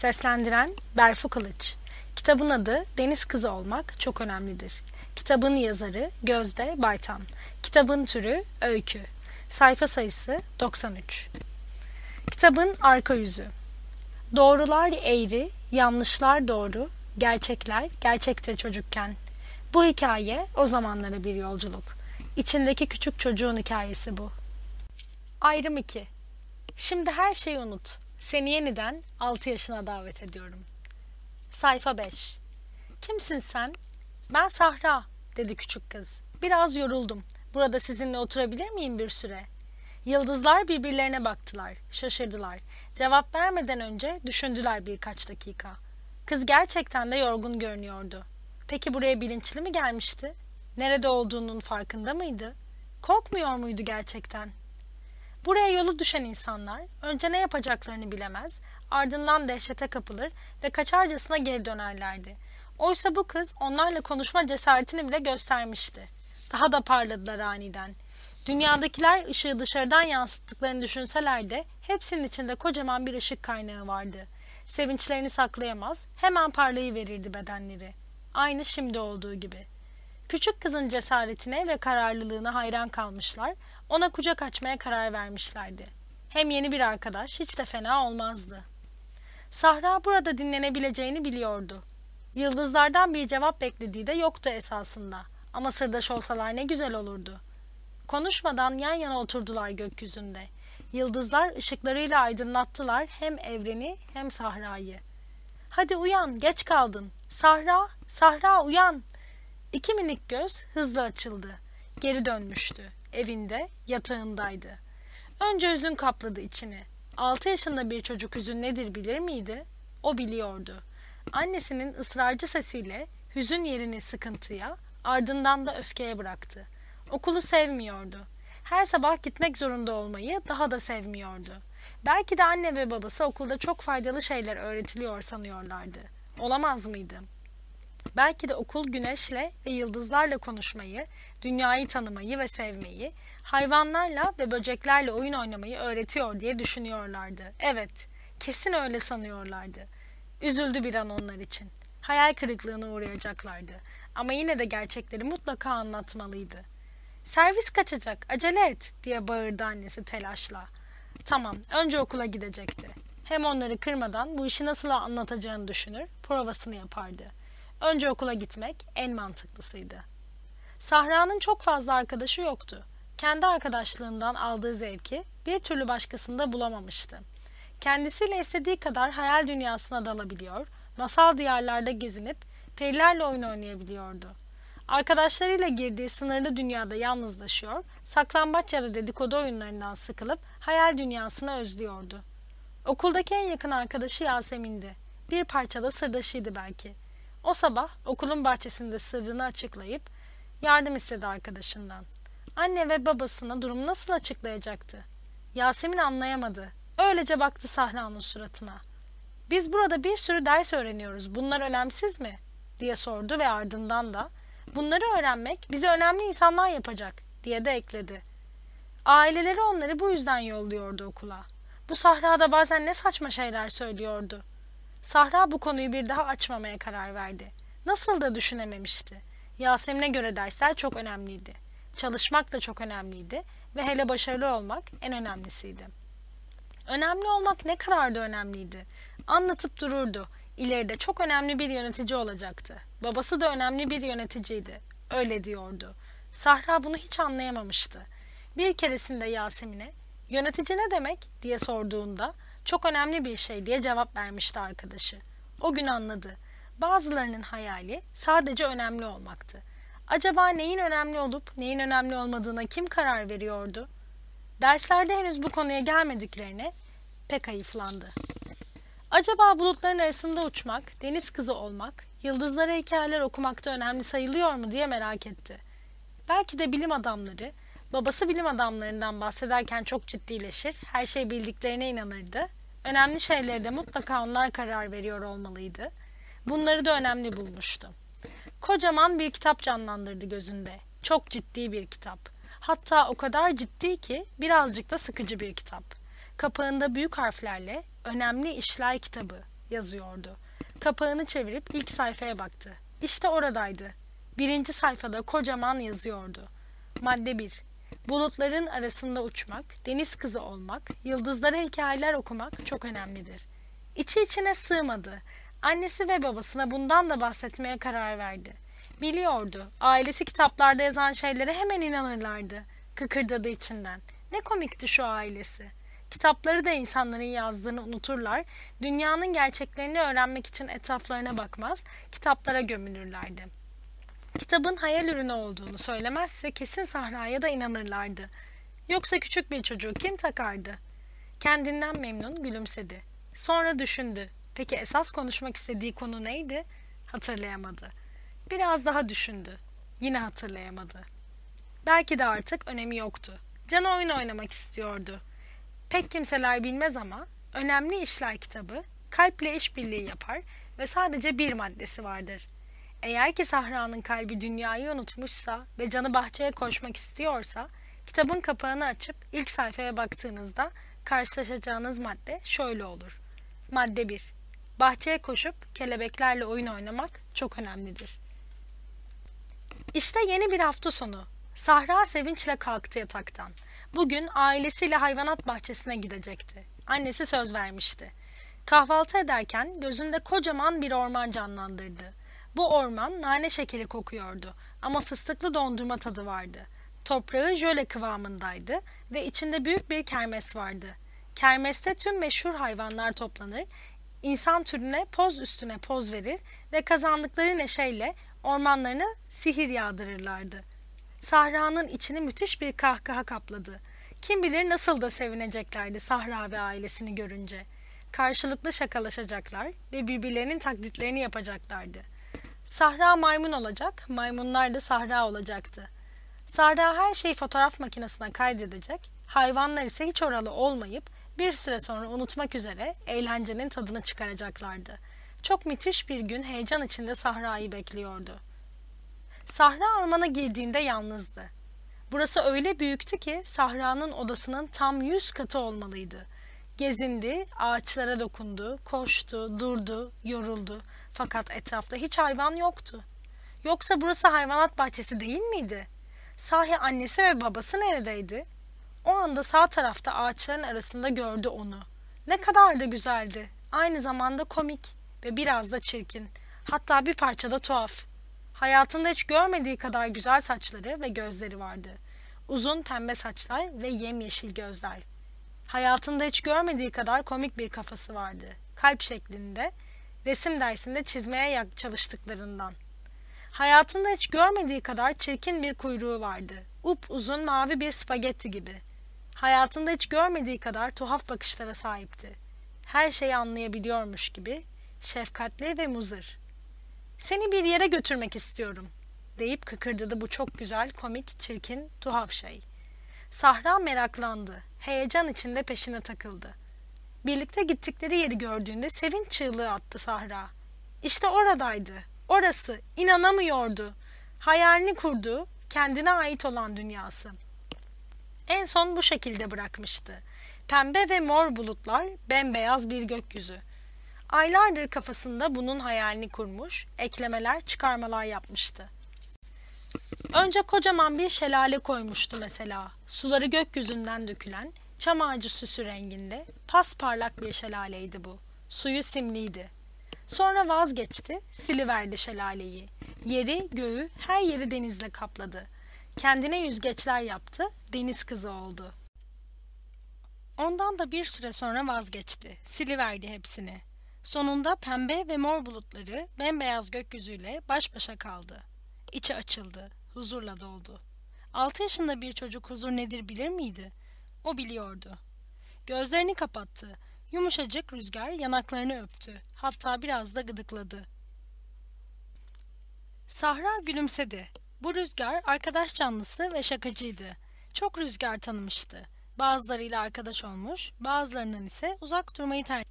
Seslendiren Berfu Kılıç. Kitabın adı Deniz Kızı Olmak Çok Önemlidir. Kitabın yazarı Gözde Baytan. Kitabın türü öykü. Sayfa sayısı 93. Kitabın arka yüzü. Doğrular eğri, yanlışlar doğru, gerçekler gerçektir çocukken. Bu hikaye o zamanlara bir yolculuk. İçindeki küçük çocuğun hikayesi bu. Ayrım 2. Şimdi her şeyi unut. Seni yeniden 6 yaşına davet ediyorum. Sayfa 5. Kimsin sen? Ben Sahra, dedi küçük kız. Biraz yoruldum. Burada sizinle oturabilir miyim bir süre? Yıldızlar birbirlerine baktılar, şaşırdılar. Cevap vermeden önce düşündüler birkaç dakika. Kız gerçekten de yorgun görünüyordu. Peki buraya bilinçli mi gelmişti? Nerede olduğunun farkında mıydı? Korkmuyor muydu gerçekten? Buraya yolu düşen insanlar önce ne yapacaklarını bilemez, ardından dehşete kapılır ve kaçarcasına geri dönerlerdi. Oysa bu kız onlarla konuşma cesaretini bile göstermişti. Daha da parladılar aniden. Dünyadakiler ışığı dışarıdan yansıttıklarını düşünseler de hepsinin içinde kocaman bir ışık kaynağı vardı. Sevinçlerini saklayamaz, hemen parlayıverirdi bedenleri. Aynı şimdi olduğu gibi. Küçük kızın cesaretine ve kararlılığına hayran kalmışlar, ona kucak açmaya karar vermişlerdi. Hem yeni bir arkadaş hiç de fena olmazdı. Sahra burada dinlenebileceğini biliyordu. Yıldızlardan bir cevap beklediği de yoktu esasında. Ama sırdaş olsalar ne güzel olurdu. Konuşmadan yan yana oturdular gökyüzünde. Yıldızlar ışıklarıyla aydınlattılar hem evreni hem sahrayı. Hadi uyan, geç kaldın. Sahra, Sahra uyan. İki minik göz hızlı açıldı. Geri dönmüştü. Evinde, yatağındaydı. Önce hüzün kapladı içini. Altı yaşında bir çocuk hüzün nedir bilir miydi? O biliyordu. Annesinin ısrarcı sesiyle hüzün yerini sıkıntıya, ardından da öfkeye bıraktı. Okulu sevmiyordu. Her sabah gitmek zorunda olmayı daha da sevmiyordu. Belki de anne ve babası okulda çok faydalı şeyler öğretiliyor sanıyorlardı. Olamaz mıydı? Belki de okul güneşle ve yıldızlarla konuşmayı, dünyayı tanımayı ve sevmeyi, hayvanlarla ve böceklerle oyun oynamayı öğretiyor diye düşünüyorlardı. Evet, kesin öyle sanıyorlardı. Üzüldü bir an onlar için. Hayal kırıklığına uğrayacaklardı. Ama yine de gerçekleri mutlaka anlatmalıydı. Servis kaçacak, acele et diye bağırdı annesi telaşla. Tamam, önce okula gidecekti. Hem onları kırmadan bu işi nasıl anlatacağını düşünür, provasını yapardı. Önce okula gitmek en mantıklısıydı. Sahra'nın çok fazla arkadaşı yoktu. Kendi arkadaşlığından aldığı zevki bir türlü başkasında bulamamıştı. Kendisiyle istediği kadar hayal dünyasına dalabiliyor, masal diyarlarda gezinip perilerle oyun oynayabiliyordu. Arkadaşlarıyla girdiği sınırlı dünyada yalnızlaşıyor, saklambaç ya da dedikodu oyunlarından sıkılıp hayal dünyasını özlüyordu. Okuldaki en yakın arkadaşı Yasemin'di. Bir parçada sırdaşıydı belki. O sabah okulun bahçesinde sırrını açıklayıp yardım istedi arkadaşından. Anne ve babasına durumu nasıl açıklayacaktı? Yasemin anlayamadı. Öylece baktı Sahra'nın suratına. Biz burada bir sürü ders öğreniyoruz. Bunlar önemsiz mi? diye sordu ve ardından da bunları öğrenmek bizi önemli insanlar yapacak diye de ekledi. Aileleri onları bu yüzden yolluyordu okula. Bu Sahra'da bazen ne saçma şeyler söylüyordu. Sahra bu konuyu bir daha açmamaya karar verdi. Nasıl da düşünememişti. Yasemin'e göre dersler çok önemliydi. Çalışmak da çok önemliydi ve hele başarılı olmak en önemlisiydi. Önemli olmak ne kadar da önemliydi. Anlatıp dururdu. İleride çok önemli bir yönetici olacaktı. Babası da önemli bir yöneticiydi. Öyle diyordu. Sahra bunu hiç anlayamamıştı. Bir keresinde Yasemin'e yönetici ne demek diye sorduğunda çok önemli bir şey diye cevap vermişti arkadaşı. O gün anladı. Bazılarının hayali sadece önemli olmaktı. Acaba neyin önemli olup neyin önemli olmadığına kim karar veriyordu? Derslerde henüz bu konuya gelmediklerine pek ayıflandı. Acaba bulutların arasında uçmak, deniz kızı olmak, yıldızlara hikayeler okumakta önemli sayılıyor mu diye merak etti. Belki de bilim adamları, babası bilim adamlarından bahsederken çok ciddileşir, her şey bildiklerine inanırdı. Önemli şeyleri de mutlaka onlar karar veriyor olmalıydı. Bunları da önemli bulmuştu. Kocaman bir kitap canlandırdı gözünde. Çok ciddi bir kitap. Hatta o kadar ciddi ki birazcık da sıkıcı bir kitap. Kapağında büyük harflerle Önemli İşler Kitabı yazıyordu. Kapağını çevirip ilk sayfaya baktı. İşte oradaydı. Birinci sayfada kocaman yazıyordu. Madde 1. Bulutların arasında uçmak, deniz kızı olmak, yıldızlara hikayeler okumak çok önemlidir. İçi içine sığmadı. Annesi ve babasına bundan da bahsetmeye karar verdi. Biliyordu. Ailesi kitaplarda yazan şeylere hemen inanırlardı. Kıkırdadı içinden. Ne komikti şu ailesi. Kitapları da insanların yazdığını unuturlar. Dünyanın gerçeklerini öğrenmek için etraflarına bakmaz, kitaplara gömülürlerdi. Kitabın hayal ürünü olduğunu söylemezse kesin Sahra'ya da inanırlardı. Yoksa küçük bir çocuğu kim takardı? Kendinden memnun gülümsedi. Sonra düşündü. Peki esas konuşmak istediği konu neydi? Hatırlayamadı. Biraz daha düşündü. Yine hatırlayamadı. Belki de artık önemi yoktu. Can oyun oynamak istiyordu. Pek kimseler bilmez ama Önemli İşler kitabı kalple işbirliği yapar ve sadece bir maddesi vardır. Eğer ki Sahra'nın kalbi dünyayı unutmuşsa ve canı bahçeye koşmak istiyorsa, kitabın kapağını açıp ilk sayfaya baktığınızda karşılaşacağınız madde şöyle olur. Madde 1. Bahçeye koşup kelebeklerle oyun oynamak çok önemlidir. İşte yeni bir hafta sonu. Sahra sevinçle kalktı yataktan. Bugün ailesiyle hayvanat bahçesine gidecekti. Annesi söz vermişti. Kahvaltı ederken gözünde kocaman bir orman canlandırdı. Bu orman nane şekeri kokuyordu ama fıstıklı dondurma tadı vardı. Toprağı jöle kıvamındaydı ve içinde büyük bir kermes vardı. Kermeste tüm meşhur hayvanlar toplanır, insan türüne poz üstüne poz verir ve kazandıkları neşeyle ormanlarına sihir yağdırırlardı. Sahra'nın içini müthiş bir kahkaha kapladı. Kim bilir nasıl da sevineceklerdi Sahra ve ailesini görünce. Karşılıklı şakalaşacaklar ve birbirlerinin taklitlerini yapacaklardı. Sahra maymun olacak, maymunlar da Sahra olacaktı. Sahra her şeyi fotoğraf makinesine kaydedecek, hayvanlar ise hiç oralı olmayıp bir süre sonra unutmak üzere eğlencenin tadını çıkaracaklardı. Çok müthiş bir gün heyecan içinde Sahra'yı bekliyordu. Sahra ormana girdiğinde yalnızdı. Burası öyle büyüktü ki Sahra'nın odasının tam yüz katı olmalıydı. Gezindi, ağaçlara dokundu, koştu, durdu, yoruldu. Fakat etrafta hiç hayvan yoktu. Yoksa burası hayvanat bahçesi değil miydi? Sahi annesi ve babası neredeydi? O anda sağ tarafta ağaçların arasında gördü onu. Ne kadar da güzeldi. Aynı zamanda komik ve biraz da çirkin. Hatta bir parça da tuhaf. Hayatında hiç görmediği kadar güzel saçları ve gözleri vardı. Uzun pembe saçlar ve yemyeşil gözler. Hayatında hiç görmediği kadar komik bir kafası vardı. Kalp şeklinde, resim dersinde çizmeye çalıştıklarından. Hayatında hiç görmediği kadar çirkin bir kuyruğu vardı. Up uzun mavi bir spagetti gibi. Hayatında hiç görmediği kadar tuhaf bakışlara sahipti. Her şeyi anlayabiliyormuş gibi, şefkatli ve muzır. Seni bir yere götürmek istiyorum deyip kıkırdadı bu çok güzel, komik, çirkin, tuhaf şey. Sahra meraklandı. Heyecan içinde peşine takıldı. Birlikte gittikleri yeri gördüğünde sevinç çığlığı attı Sahra. İşte oradaydı. Orası. inanamıyordu. Hayalini kurduğu, kendine ait olan dünyası. En son bu şekilde bırakmıştı. Pembe ve mor bulutlar, bembeyaz bir gökyüzü. Aylardır kafasında bunun hayalini kurmuş, eklemeler, çıkarmalar yapmıştı. Önce kocaman bir şelale koymuştu mesela. Suları gökyüzünden dökülen, çam ağacı süsü renginde, pasparlak bir şelaleydi bu. Suyu simliydi. Sonra vazgeçti, siliverdi şelaleyi. Yeri, göğü, her yeri denizle kapladı. Kendine yüzgeçler yaptı, deniz kızı oldu. Ondan da bir süre sonra vazgeçti, siliverdi hepsini. Sonunda pembe ve mor bulutları bembeyaz gökyüzüyle baş başa kaldı. İçi açıldı, huzurla doldu. Altı yaşında bir çocuk huzur nedir bilir miydi? O biliyordu. Gözlerini kapattı. Yumuşacık rüzgar yanaklarını öptü. Hatta biraz da gıdıkladı. Sahra gülümsedi. Bu rüzgar arkadaş canlısı ve şakacıydı. Çok rüzgar tanımıştı. Bazılarıyla arkadaş olmuş, bazılarından ise uzak durmayı tercih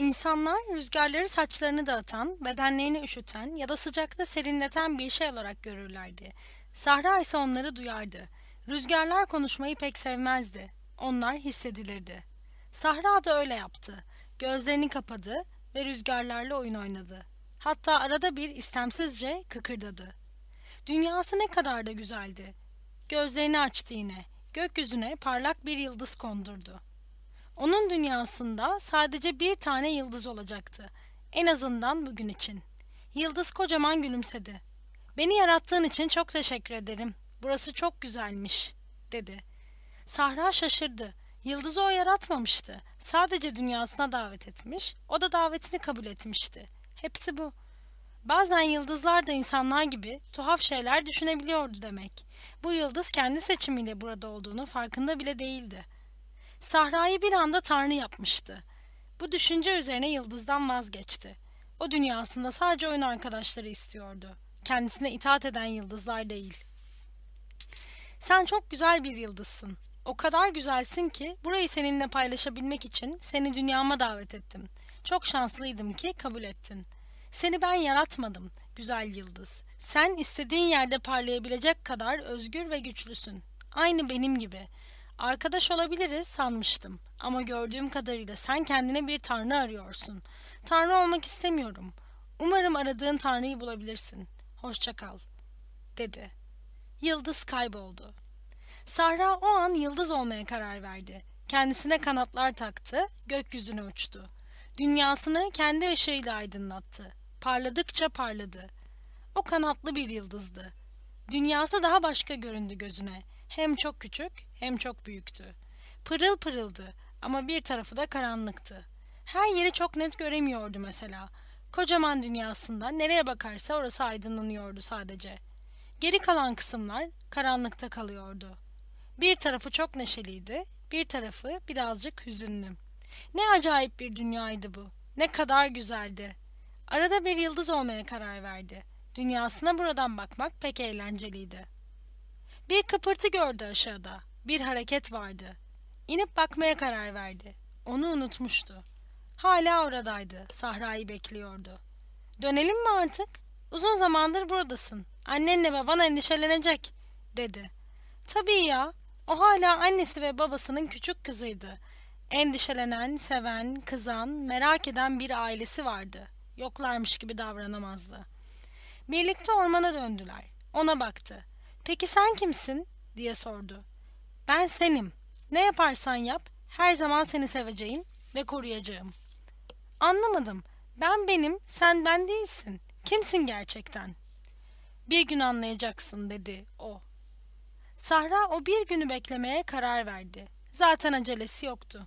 İnsanlar rüzgarları saçlarını dağıtan, bedenlerini üşüten ya da sıcakta serinleten bir şey olarak görürlerdi. Sahra ise onları duyardı. Rüzgarlar konuşmayı pek sevmezdi. Onlar hissedilirdi. Sahra da öyle yaptı. Gözlerini kapadı ve rüzgarlarla oyun oynadı. Hatta arada bir istemsizce kıkırdadı. Dünyası ne kadar da güzeldi. Gözlerini açtı yine. Gökyüzüne parlak bir yıldız kondurdu. Onun dünyasında sadece bir tane yıldız olacaktı. En azından bugün için. Yıldız kocaman gülümsedi. Beni yarattığın için çok teşekkür ederim. Burası çok güzelmiş, dedi. Sahra şaşırdı. Yıldız'ı o yaratmamıştı. Sadece dünyasına davet etmiş, o da davetini kabul etmişti. Hepsi bu. Bazen yıldızlar da insanlar gibi tuhaf şeyler düşünebiliyordu demek. Bu yıldız kendi seçimiyle burada olduğunu farkında bile değildi. Sahra'yı bir anda Tanrı yapmıştı. Bu düşünce üzerine yıldızdan vazgeçti. O dünyasında sadece oyun arkadaşları istiyordu. Kendisine itaat eden yıldızlar değil. Sen çok güzel bir yıldızsın. O kadar güzelsin ki burayı seninle paylaşabilmek için seni dünyama davet ettim. Çok şanslıydım ki kabul ettin. Seni ben yaratmadım güzel yıldız. Sen istediğin yerde parlayabilecek kadar özgür ve güçlüsün. Aynı benim gibi. Arkadaş olabiliriz sanmıştım ama gördüğüm kadarıyla sen kendine bir tanrı arıyorsun. Tanrı olmak istemiyorum. Umarım aradığın tanrıyı bulabilirsin. Hoşça kal." dedi. Yıldız kayboldu. Sahra o an yıldız olmaya karar verdi. Kendisine kanatlar taktı, gökyüzüne uçtu. Dünyasını kendi ışığıyla aydınlattı. Parladıkça parladı. O kanatlı bir yıldızdı. Dünyası daha başka göründü gözüne. Hem çok küçük hem çok büyüktü. Pırıl pırıldı ama bir tarafı da karanlıktı. Her yeri çok net göremiyordu mesela. Kocaman dünyasında nereye bakarsa orası aydınlanıyordu sadece. Geri kalan kısımlar karanlıkta kalıyordu. Bir tarafı çok neşeliydi, bir tarafı birazcık hüzünlü. Ne acayip bir dünyaydı bu. Ne kadar güzeldi. Arada bir yıldız olmaya karar verdi. Dünyasına buradan bakmak pek eğlenceliydi. Bir kıpırtı gördü aşağıda. Bir hareket vardı. İnip bakmaya karar verdi. Onu unutmuştu. Hala oradaydı. Sahra'yı bekliyordu. Dönelim mi artık? Uzun zamandır buradasın. Annenle baban endişelenecek, dedi. Tabii ya. O hala annesi ve babasının küçük kızıydı. Endişelenen, seven, kızan, merak eden bir ailesi vardı. Yoklarmış gibi davranamazdı. Birlikte ormana döndüler. Ona baktı. Peki sen kimsin? diye sordu. Ben senim. Ne yaparsan yap, her zaman seni seveceğim ve koruyacağım. Anlamadım. Ben benim, sen ben değilsin. Kimsin gerçekten? Bir gün anlayacaksın dedi o. Sahra o bir günü beklemeye karar verdi. Zaten acelesi yoktu.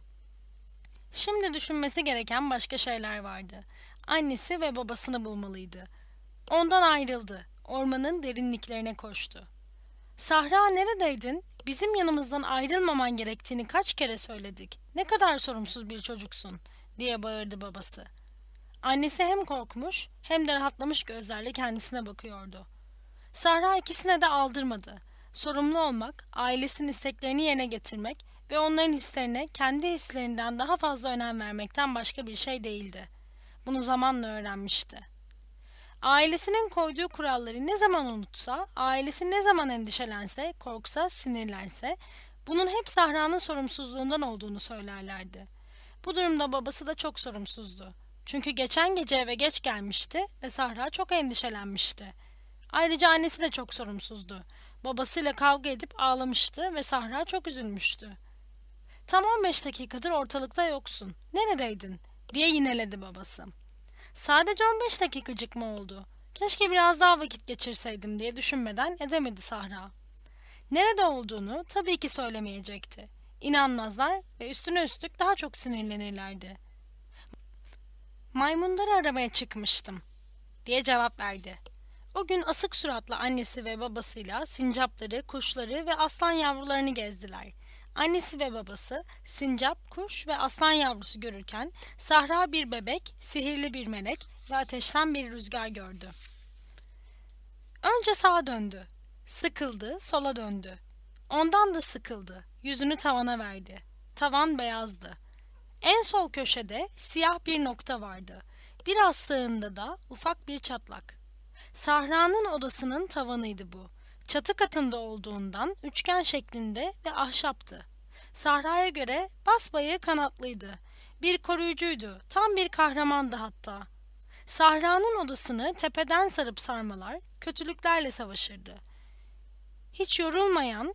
Şimdi düşünmesi gereken başka şeyler vardı. Annesi ve babasını bulmalıydı. Ondan ayrıldı. Ormanın derinliklerine koştu. Sahra neredeydin? Bizim yanımızdan ayrılmaman gerektiğini kaç kere söyledik. Ne kadar sorumsuz bir çocuksun diye bağırdı babası. Annesi hem korkmuş hem de rahatlamış gözlerle kendisine bakıyordu. Sahra ikisine de aldırmadı. Sorumlu olmak, ailesinin isteklerini yerine getirmek ve onların hislerine kendi hislerinden daha fazla önem vermekten başka bir şey değildi. Bunu zamanla öğrenmişti. Ailesinin koyduğu kuralları ne zaman unutsa, ailesi ne zaman endişelense, korksa, sinirlense, bunun hep Sahra'nın sorumsuzluğundan olduğunu söylerlerdi. Bu durumda babası da çok sorumsuzdu. Çünkü geçen gece eve geç gelmişti ve Sahra çok endişelenmişti. Ayrıca annesi de çok sorumsuzdu. Babasıyla kavga edip ağlamıştı ve Sahra çok üzülmüştü. Tam 15 dakikadır ortalıkta yoksun. Neredeydin? diye yineledi babası. Sadece 15 dakikacık mı oldu? Keşke biraz daha vakit geçirseydim diye düşünmeden edemedi Sahra. Nerede olduğunu tabii ki söylemeyecekti. İnanmazlar ve üstüne üstlük daha çok sinirlenirlerdi. Maymunları aramaya çıkmıştım diye cevap verdi. O gün asık suratlı annesi ve babasıyla sincapları, kuşları ve aslan yavrularını gezdiler. Annesi ve babası sincap, kuş ve aslan yavrusu görürken Sahra bir bebek, sihirli bir melek ve ateşten bir rüzgar gördü. Önce sağa döndü. Sıkıldı, sola döndü. Ondan da sıkıldı. Yüzünü tavana verdi. Tavan beyazdı. En sol köşede siyah bir nokta vardı. Biraz sağında da ufak bir çatlak. Sahra'nın odasının tavanıydı bu. Çatı katında olduğundan üçgen şeklinde ve ahşaptı. Sahra'ya göre basbayı kanatlıydı. Bir koruyucuydu, tam bir kahramandı hatta. Sahra'nın odasını tepeden sarıp sarmalar, kötülüklerle savaşırdı. Hiç yorulmayan,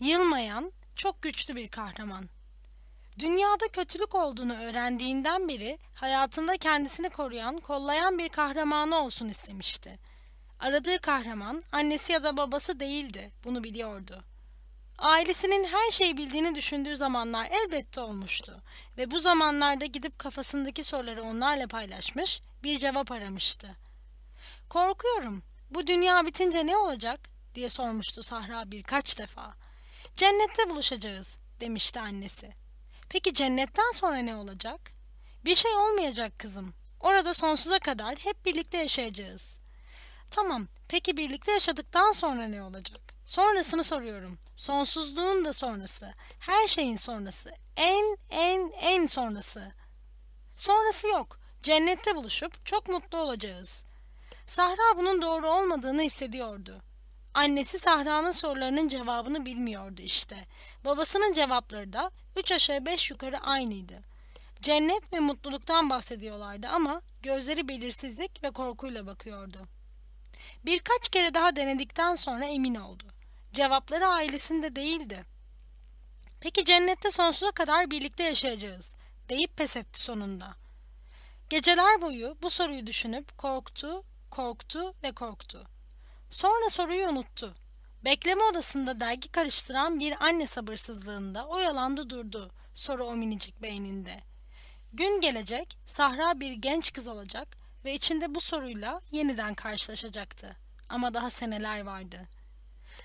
yılmayan, çok güçlü bir kahraman. Dünyada kötülük olduğunu öğrendiğinden beri hayatında kendisini koruyan, kollayan bir kahramanı olsun istemişti. Aradığı kahraman annesi ya da babası değildi, bunu biliyordu. Ailesinin her şeyi bildiğini düşündüğü zamanlar elbette olmuştu ve bu zamanlarda gidip kafasındaki soruları onlarla paylaşmış, bir cevap aramıştı. Korkuyorum, bu dünya bitince ne olacak diye sormuştu Sahra birkaç defa. Cennette buluşacağız demişti annesi. Peki cennetten sonra ne olacak? Bir şey olmayacak kızım. Orada sonsuza kadar hep birlikte yaşayacağız. Tamam, peki birlikte yaşadıktan sonra ne olacak? Sonrasını soruyorum. Sonsuzluğun da sonrası. Her şeyin sonrası. En en en sonrası. Sonrası yok. Cennette buluşup çok mutlu olacağız. Sahra bunun doğru olmadığını hissediyordu. Annesi Sahra'nın sorularının cevabını bilmiyordu işte. Babasının cevapları da üç aşağı beş yukarı aynıydı. Cennet ve mutluluktan bahsediyorlardı ama gözleri belirsizlik ve korkuyla bakıyordu. Birkaç kere daha denedikten sonra emin oldu. Cevapları ailesinde değildi. Peki cennette sonsuza kadar birlikte yaşayacağız deyip pes etti sonunda. Geceler boyu bu soruyu düşünüp korktu, korktu ve korktu. Sonra soruyu unuttu. Bekleme odasında dergi karıştıran bir anne sabırsızlığında oyalandı durdu soru o minicik beyninde. Gün gelecek, Sahra bir genç kız olacak ve içinde bu soruyla yeniden karşılaşacaktı. Ama daha seneler vardı.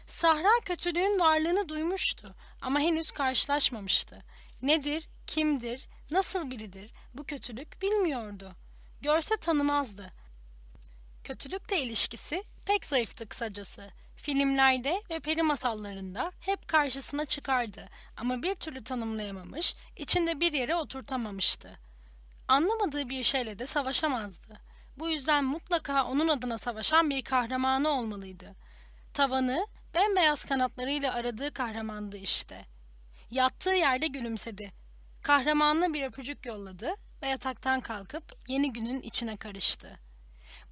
Sahra kötülüğün varlığını duymuştu ama henüz karşılaşmamıştı. Nedir, kimdir, nasıl biridir bu kötülük bilmiyordu. Görse tanımazdı. Kötülükle ilişkisi pek zayıftı kısacası. Filmlerde ve peri masallarında hep karşısına çıkardı ama bir türlü tanımlayamamış, içinde bir yere oturtamamıştı. Anlamadığı bir şeyle de savaşamazdı. Bu yüzden mutlaka onun adına savaşan bir kahramanı olmalıydı. Tavanı bembeyaz kanatlarıyla aradığı kahramandı işte. Yattığı yerde gülümsedi. Kahramanına bir öpücük yolladı ve yataktan kalkıp yeni günün içine karıştı.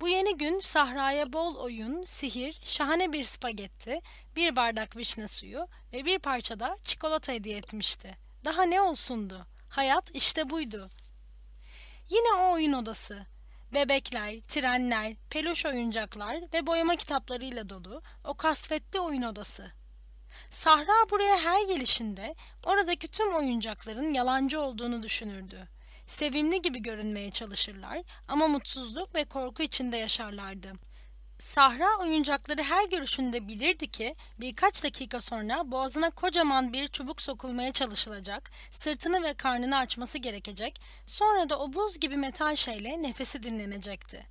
Bu yeni gün sahraya bol oyun, sihir, şahane bir spagetti, bir bardak vişne suyu ve bir parça da çikolata hediye etmişti. Daha ne olsundu? Hayat işte buydu. Yine o oyun odası. Bebekler, trenler, peluş oyuncaklar ve boyama kitaplarıyla dolu o kasvetli oyun odası. Sahra buraya her gelişinde oradaki tüm oyuncakların yalancı olduğunu düşünürdü. Sevimli gibi görünmeye çalışırlar ama mutsuzluk ve korku içinde yaşarlardı. Sahra oyuncakları her görüşünde bilirdi ki birkaç dakika sonra boğazına kocaman bir çubuk sokulmaya çalışılacak, sırtını ve karnını açması gerekecek, sonra da o buz gibi metal şeyle nefesi dinlenecekti.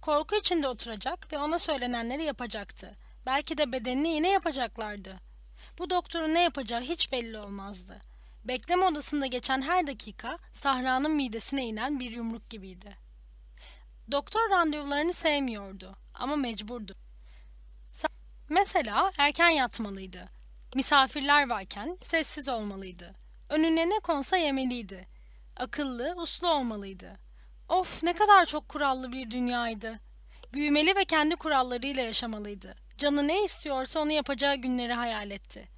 Korku içinde oturacak ve ona söylenenleri yapacaktı. Belki de bedenini yine yapacaklardı. Bu doktorun ne yapacağı hiç belli olmazdı. Bekleme odasında geçen her dakika Sahra'nın midesine inen bir yumruk gibiydi. Doktor randevularını sevmiyordu ama mecburdu. Mesela erken yatmalıydı. Misafirler varken sessiz olmalıydı. Önüne ne konsa yemeliydi. Akıllı, uslu olmalıydı. Of ne kadar çok kurallı bir dünyaydı. Büyümeli ve kendi kurallarıyla yaşamalıydı. Canı ne istiyorsa onu yapacağı günleri hayal etti.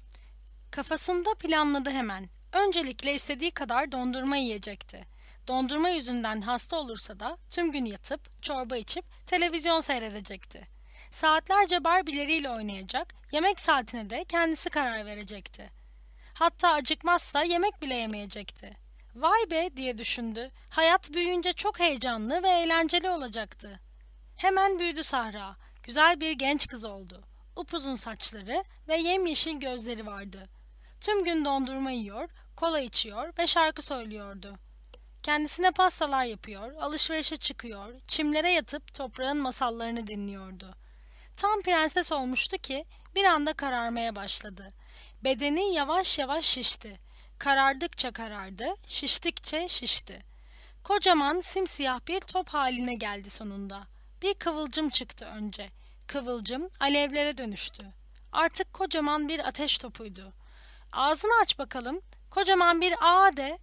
Kafasında planladı hemen. Öncelikle istediği kadar dondurma yiyecekti. Dondurma yüzünden hasta olursa da tüm gün yatıp, çorba içip televizyon seyredecekti. Saatlerce barbileriyle oynayacak, yemek saatine de kendisi karar verecekti. Hatta acıkmazsa yemek bile yemeyecekti. Vay be diye düşündü. Hayat büyüyünce çok heyecanlı ve eğlenceli olacaktı. Hemen büyüdü Sahra. Güzel bir genç kız oldu. Upuzun saçları ve yemyeşil gözleri vardı. Tüm gün dondurma yiyor, kola içiyor ve şarkı söylüyordu. Kendisine pastalar yapıyor, alışverişe çıkıyor, çimlere yatıp toprağın masallarını dinliyordu. Tam prenses olmuştu ki bir anda kararmaya başladı. Bedeni yavaş yavaş şişti. Karardıkça karardı, şiştikçe şişti. Kocaman simsiyah bir top haline geldi sonunda. Bir kıvılcım çıktı önce. Kıvılcım alevlere dönüştü. Artık kocaman bir ateş topuydu. Ağzını aç bakalım. Kocaman bir A de.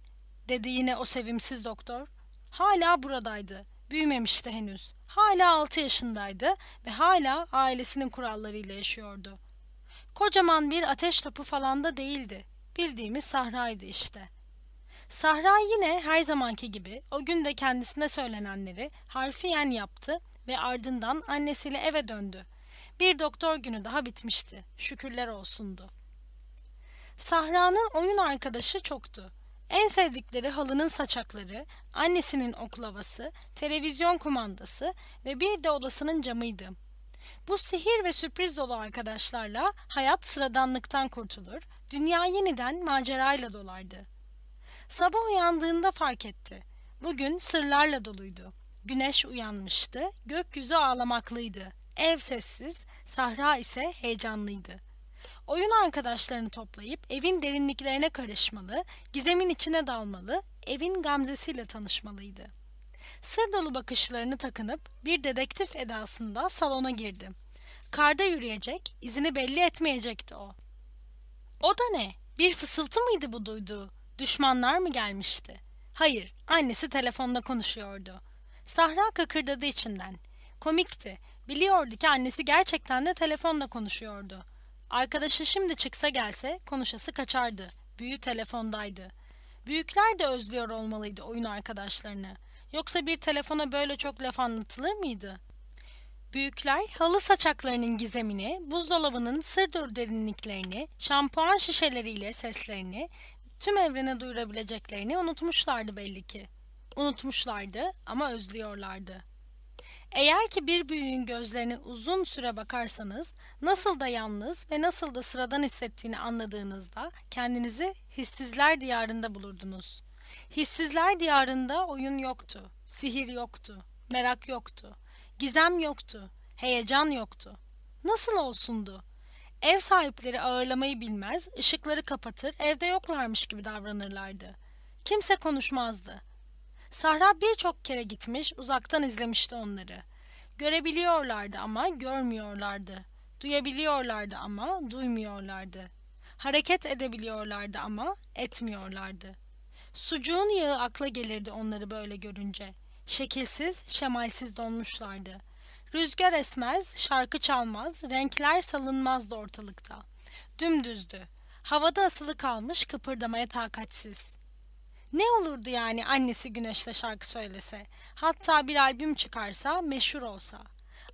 dedi yine o sevimsiz doktor. Hala buradaydı. Büyümemişti henüz. Hala 6 yaşındaydı ve hala ailesinin kurallarıyla yaşıyordu. Kocaman bir ateş topu falan da değildi. Bildiğimiz Sahra'ydı işte. Sahra yine her zamanki gibi o gün de kendisine söylenenleri harfiyen yaptı ve ardından annesiyle eve döndü. Bir doktor günü daha bitmişti. Şükürler olsundu. Sahra'nın oyun arkadaşı çoktu. En sevdikleri halının saçakları, annesinin oklavası, televizyon kumandası ve bir de odasının camıydı. Bu sihir ve sürpriz dolu arkadaşlarla hayat sıradanlıktan kurtulur, dünya yeniden macerayla dolardı. Sabah uyandığında fark etti. Bugün sırlarla doluydu. Güneş uyanmıştı, gökyüzü ağlamaklıydı. Ev sessiz, sahra ise heyecanlıydı. Oyun arkadaşlarını toplayıp evin derinliklerine karışmalı, gizemin içine dalmalı, evin gamzesiyle tanışmalıydı. Sır dolu bakışlarını takınıp bir dedektif edasında salona girdi. Karda yürüyecek, izini belli etmeyecekti o. O da ne? Bir fısıltı mıydı bu duyduğu? Düşmanlar mı gelmişti? Hayır, annesi telefonda konuşuyordu. Sahra kakırdadı içinden. Komikti. Biliyordu ki annesi gerçekten de telefonda konuşuyordu. Arkadaşı şimdi çıksa gelse konuşası kaçardı. Büyü telefondaydı. Büyükler de özlüyor olmalıydı oyun arkadaşlarını. Yoksa bir telefona böyle çok laf anlatılır mıydı? Büyükler halı saçaklarının gizemini, buzdolabının sır derinliklerini, şampuan şişeleriyle seslerini, tüm evrene duyurabileceklerini unutmuşlardı belli ki. Unutmuşlardı ama özlüyorlardı. Eğer ki bir büyüğün gözlerine uzun süre bakarsanız nasıl da yalnız ve nasıl da sıradan hissettiğini anladığınızda kendinizi hissizler diyarında bulurdunuz. Hissizler diyarında oyun yoktu, sihir yoktu, merak yoktu, gizem yoktu, heyecan yoktu. Nasıl olsundu? Ev sahipleri ağırlamayı bilmez, ışıkları kapatır, evde yoklarmış gibi davranırlardı. Kimse konuşmazdı. Sahra birçok kere gitmiş, uzaktan izlemişti onları. Görebiliyorlardı ama görmüyorlardı. Duyabiliyorlardı ama duymuyorlardı. Hareket edebiliyorlardı ama etmiyorlardı. Sucuğun yağı akla gelirdi onları böyle görünce. Şekilsiz, şemalsiz donmuşlardı. Rüzgar esmez, şarkı çalmaz, renkler salınmazdı ortalıkta. Dümdüzdü. Havada asılı kalmış kıpırdamaya takatsiz. Ne olurdu yani annesi güneşle şarkı söylese, hatta bir albüm çıkarsa, meşhur olsa.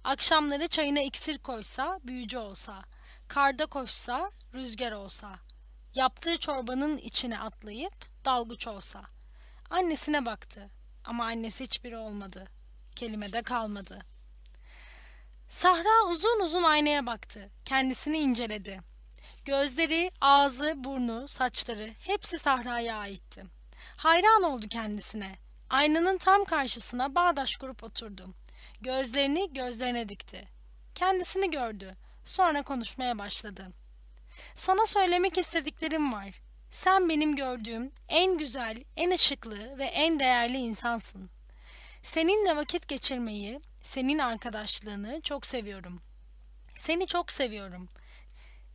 Akşamları çayına iksir koysa, büyücü olsa. Karda koşsa, rüzgar olsa. Yaptığı çorbanın içine atlayıp dalgıç olsa. Annesine baktı ama annesi hiçbiri olmadı. Kelimede kalmadı. Sahra uzun uzun aynaya baktı. Kendisini inceledi. Gözleri, ağzı, burnu, saçları hepsi Sahra'ya aitti. Hayran oldu kendisine. Aynanın tam karşısına bağdaş kurup oturdu. Gözlerini gözlerine dikti. Kendisini gördü. Sonra konuşmaya başladı. Sana söylemek istediklerim var. Sen benim gördüğüm en güzel, en ışıklı ve en değerli insansın. Seninle vakit geçirmeyi, senin arkadaşlığını çok seviyorum. Seni çok seviyorum.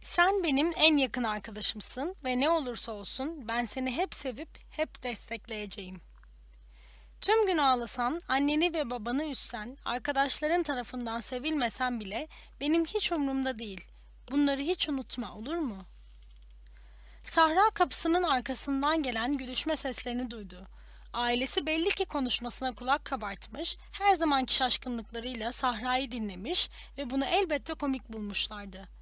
Sen benim en yakın arkadaşımsın ve ne olursa olsun ben seni hep sevip hep destekleyeceğim. Tüm gün ağlasan, anneni ve babanı üssen, arkadaşların tarafından sevilmesen bile benim hiç umurumda değil. Bunları hiç unutma olur mu? Sahra kapısının arkasından gelen gülüşme seslerini duydu. Ailesi belli ki konuşmasına kulak kabartmış, her zamanki şaşkınlıklarıyla Sahra'yı dinlemiş ve bunu elbette komik bulmuşlardı.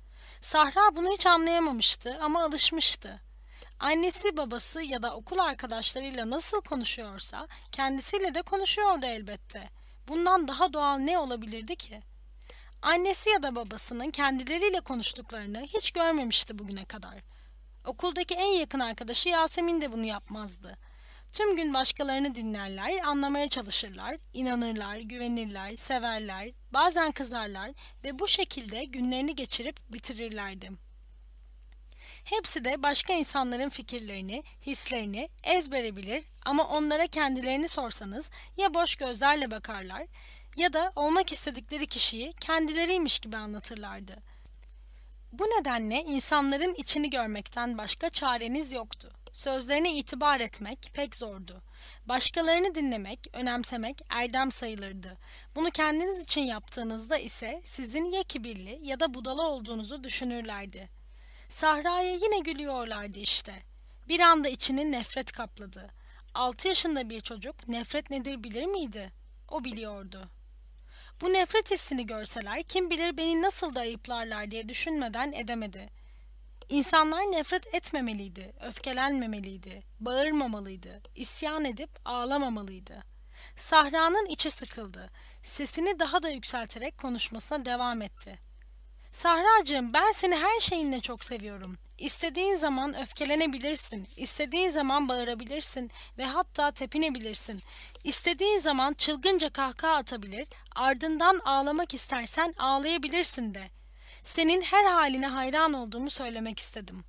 Sahra bunu hiç anlayamamıştı ama alışmıştı. Annesi, babası ya da okul arkadaşlarıyla nasıl konuşuyorsa kendisiyle de konuşuyordu elbette. Bundan daha doğal ne olabilirdi ki? Annesi ya da babasının kendileriyle konuştuklarını hiç görmemişti bugüne kadar. Okuldaki en yakın arkadaşı Yasemin de bunu yapmazdı. Tüm gün başkalarını dinlerler, anlamaya çalışırlar, inanırlar, güvenirler, severler, bazen kızarlar ve bu şekilde günlerini geçirip bitirirlerdi. Hepsi de başka insanların fikirlerini, hislerini ezbere bilir ama onlara kendilerini sorsanız ya boş gözlerle bakarlar ya da olmak istedikleri kişiyi kendileriymiş gibi anlatırlardı. Bu nedenle insanların içini görmekten başka çareniz yoktu. Sözlerine itibar etmek pek zordu. Başkalarını dinlemek, önemsemek erdem sayılırdı. Bunu kendiniz için yaptığınızda ise sizin ya kibirli ya da budala olduğunuzu düşünürlerdi. Sahra'ya yine gülüyorlardı işte. Bir anda içini nefret kapladı. Altı yaşında bir çocuk nefret nedir bilir miydi? O biliyordu. Bu nefret hissini görseler kim bilir beni nasıl da ayıplarlar diye düşünmeden edemedi. İnsanlar nefret etmemeliydi, öfkelenmemeliydi, bağırmamalıydı, isyan edip ağlamamalıydı. Sahra'nın içi sıkıldı. Sesini daha da yükselterek konuşmasına devam etti. Sahracığım ben seni her şeyinle çok seviyorum. İstediğin zaman öfkelenebilirsin, istediğin zaman bağırabilirsin ve hatta tepinebilirsin. İstediğin zaman çılgınca kahkaha atabilir, ardından ağlamak istersen ağlayabilirsin de. Senin her haline hayran olduğumu söylemek istedim.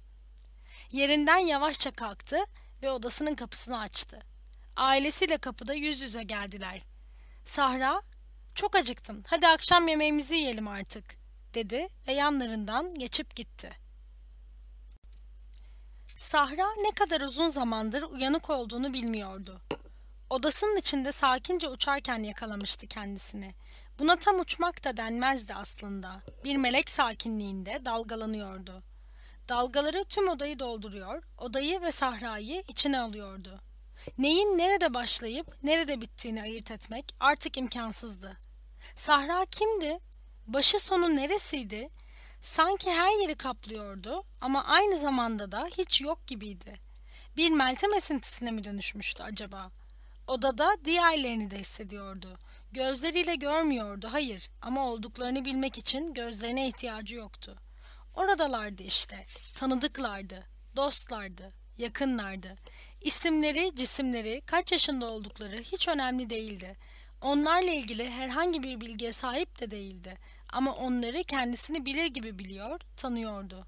Yerinden yavaşça kalktı ve odasının kapısını açtı. Ailesiyle kapıda yüz yüze geldiler. Sahra, çok acıktım. Hadi akşam yemeğimizi yiyelim artık.'' dedi ve yanlarından geçip gitti. Sahra ne kadar uzun zamandır uyanık olduğunu bilmiyordu. Odasının içinde sakince uçarken yakalamıştı kendisini. Buna tam uçmak da denmezdi aslında. Bir melek sakinliğinde dalgalanıyordu. Dalgaları tüm odayı dolduruyor, odayı ve sahrayı içine alıyordu. Neyin nerede başlayıp nerede bittiğini ayırt etmek artık imkansızdı. Sahra kimdi? Başı sonu neresiydi? Sanki her yeri kaplıyordu ama aynı zamanda da hiç yok gibiydi. Bir meltem esintisine mi dönüşmüştü acaba? Odada diğerlerini de hissediyordu. Gözleriyle görmüyordu, hayır ama olduklarını bilmek için gözlerine ihtiyacı yoktu. Oradalardı işte, tanıdıklardı, dostlardı, yakınlardı. İsimleri, cisimleri, kaç yaşında oldukları hiç önemli değildi. Onlarla ilgili herhangi bir bilgiye sahip de değildi ama onları kendisini bilir gibi biliyor, tanıyordu.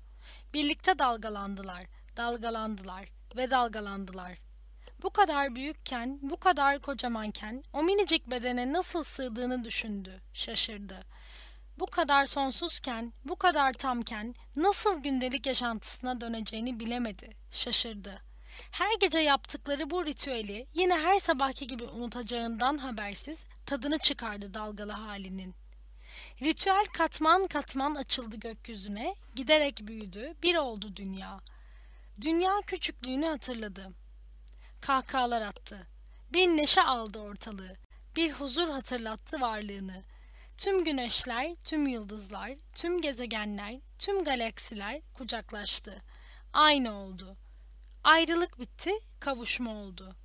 Birlikte dalgalandılar, dalgalandılar ve dalgalandılar. Bu kadar büyükken, bu kadar kocamanken o minicik bedene nasıl sığdığını düşündü, şaşırdı. Bu kadar sonsuzken, bu kadar tamken nasıl gündelik yaşantısına döneceğini bilemedi, şaşırdı. Her gece yaptıkları bu ritüeli yine her sabahki gibi unutacağından habersiz tadını çıkardı dalgalı halinin. Ritüel katman katman açıldı gökyüzüne, giderek büyüdü, bir oldu dünya. Dünya küçüklüğünü hatırladı. Kahkahalar attı. Bir neşe aldı ortalığı. Bir huzur hatırlattı varlığını. Tüm güneşler, tüm yıldızlar, tüm gezegenler, tüm galaksiler kucaklaştı. Aynı oldu. Ayrılık bitti, kavuşma oldu.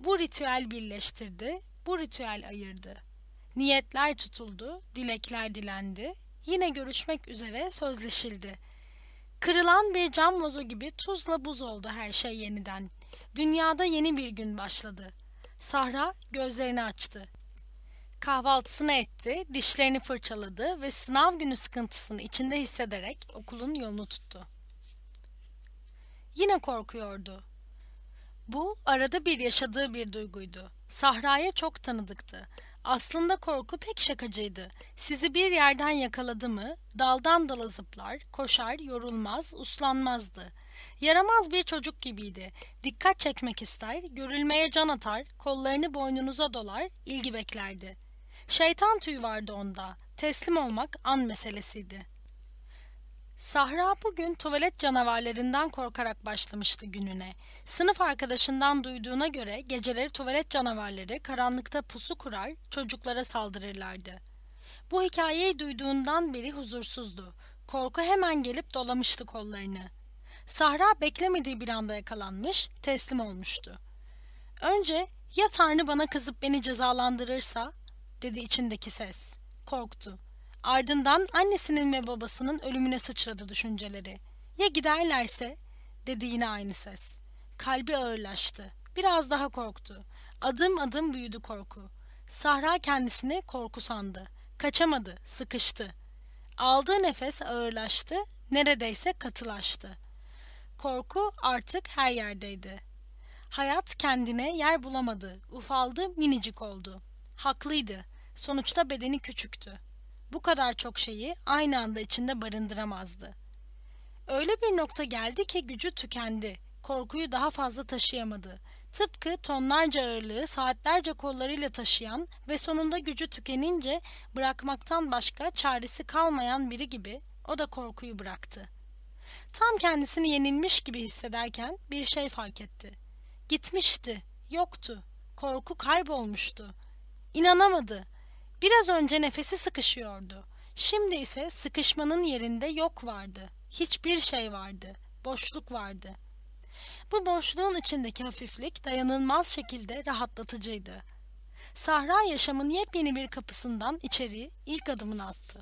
Bu ritüel birleştirdi, bu ritüel ayırdı. Niyetler tutuldu, dilekler dilendi. Yine görüşmek üzere sözleşildi. Kırılan bir cam vazo gibi tuzla buz oldu her şey yeniden. Dünyada yeni bir gün başladı. Sahra gözlerini açtı. Kahvaltısını etti, dişlerini fırçaladı ve sınav günü sıkıntısını içinde hissederek okulun yolunu tuttu. Yine korkuyordu. Bu arada bir yaşadığı bir duyguydu. Sahra'ya çok tanıdıktı. Aslında korku pek şakacıydı. Sizi bir yerden yakaladı mı daldan dala zıplar, koşar, yorulmaz, uslanmazdı. Yaramaz bir çocuk gibiydi. Dikkat çekmek ister, görülmeye can atar, kollarını boynunuza dolar, ilgi beklerdi. Şeytan tüyü vardı onda. Teslim olmak an meselesiydi. Sahra bugün tuvalet canavarlarından korkarak başlamıştı gününe. Sınıf arkadaşından duyduğuna göre geceleri tuvalet canavarları karanlıkta pusu kurar, çocuklara saldırırlardı. Bu hikayeyi duyduğundan beri huzursuzdu. Korku hemen gelip dolamıştı kollarını. Sahra beklemediği bir anda yakalanmış, teslim olmuştu. Önce ya Tanrı bana kızıp beni cezalandırırsa dedi içindeki ses. Korktu. Ardından annesinin ve babasının ölümüne sıçradı düşünceleri. Ya giderlerse? dedi yine aynı ses. Kalbi ağırlaştı. Biraz daha korktu. Adım adım büyüdü korku. Sahra kendisini korku sandı. Kaçamadı, sıkıştı. Aldığı nefes ağırlaştı, neredeyse katılaştı. Korku artık her yerdeydi. Hayat kendine yer bulamadı, ufaldı, minicik oldu. Haklıydı. Sonuçta bedeni küçüktü bu kadar çok şeyi aynı anda içinde barındıramazdı. Öyle bir nokta geldi ki gücü tükendi. korkuyu daha fazla taşıyamadı. Tıpkı tonlarca ağırlığı saatlerce kollarıyla taşıyan ve sonunda gücü tükenince bırakmaktan başka çaresi kalmayan biri gibi o da korkuyu bıraktı. Tam kendisini yenilmiş gibi hissederken bir şey fark etti. Gitmişti, yoktu. Korku kaybolmuştu. İnanamadı. Biraz önce nefesi sıkışıyordu. Şimdi ise sıkışmanın yerinde yok vardı. Hiçbir şey vardı. Boşluk vardı. Bu boşluğun içindeki hafiflik dayanılmaz şekilde rahatlatıcıydı. Sahra yaşamın yepyeni bir kapısından içeri ilk adımını attı.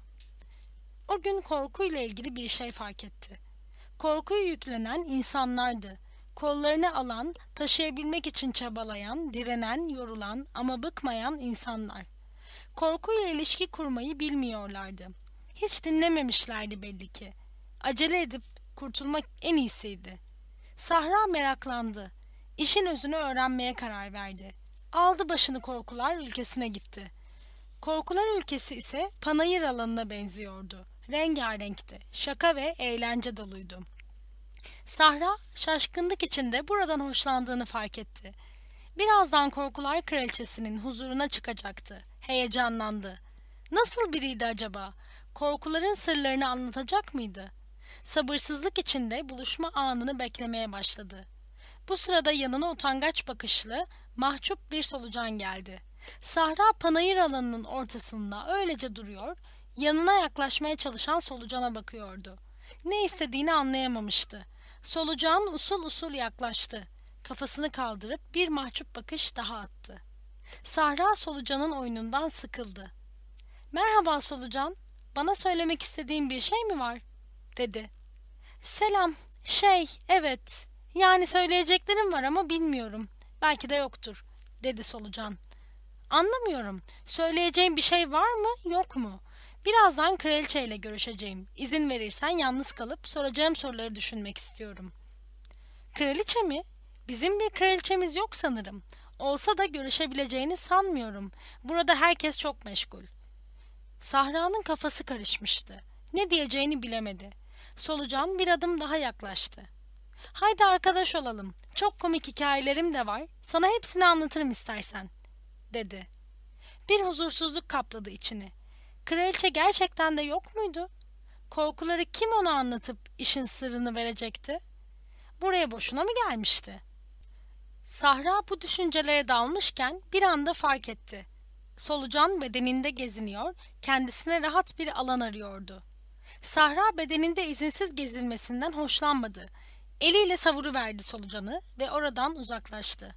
O gün korkuyla ilgili bir şey fark etti. Korkuyu yüklenen insanlardı. Kollarını alan, taşıyabilmek için çabalayan, direnen, yorulan ama bıkmayan insanlar. Korkuyla ilişki kurmayı bilmiyorlardı. Hiç dinlememişlerdi belli ki. Acele edip kurtulmak en iyisiydi. Sahra meraklandı. İşin özünü öğrenmeye karar verdi. Aldı başını korkular ülkesine gitti. Korkular ülkesi ise panayır alanına benziyordu. Rengarenkti, şaka ve eğlence doluydu. Sahra şaşkınlık içinde buradan hoşlandığını fark etti. Birazdan korkular kraliçesinin huzuruna çıkacaktı. Heyecanlandı. Nasıl biriydi acaba? Korkuların sırlarını anlatacak mıydı? Sabırsızlık içinde buluşma anını beklemeye başladı. Bu sırada yanına utangaç bakışlı, mahcup bir solucan geldi. Sahra panayır alanının ortasında öylece duruyor, yanına yaklaşmaya çalışan solucana bakıyordu. Ne istediğini anlayamamıştı. Solucan usul usul yaklaştı. Kafasını kaldırıp bir mahcup bakış daha attı. Sahra solucanın oyunundan sıkıldı. Merhaba solucan, bana söylemek istediğin bir şey mi var? dedi. Selam, şey, evet. Yani söyleyeceklerim var ama bilmiyorum. Belki de yoktur, dedi solucan. Anlamıyorum. Söyleyeceğim bir şey var mı, yok mu? Birazdan kraliçeyle görüşeceğim. İzin verirsen yalnız kalıp soracağım soruları düşünmek istiyorum. Kraliçe mi? Bizim bir kraliçemiz yok sanırım. Olsa da görüşebileceğini sanmıyorum. Burada herkes çok meşgul. Sahra'nın kafası karışmıştı. Ne diyeceğini bilemedi. Solucan bir adım daha yaklaştı. Haydi arkadaş olalım. Çok komik hikayelerim de var. Sana hepsini anlatırım istersen, dedi. Bir huzursuzluk kapladı içini. Kraliçe gerçekten de yok muydu? Korkuları kim ona anlatıp işin sırrını verecekti? Buraya boşuna mı gelmişti? Sahra bu düşüncelere dalmışken bir anda fark etti. Solucan bedeninde geziniyor, kendisine rahat bir alan arıyordu. Sahra bedeninde izinsiz gezilmesinden hoşlanmadı. Eliyle savuruverdi solucanı ve oradan uzaklaştı.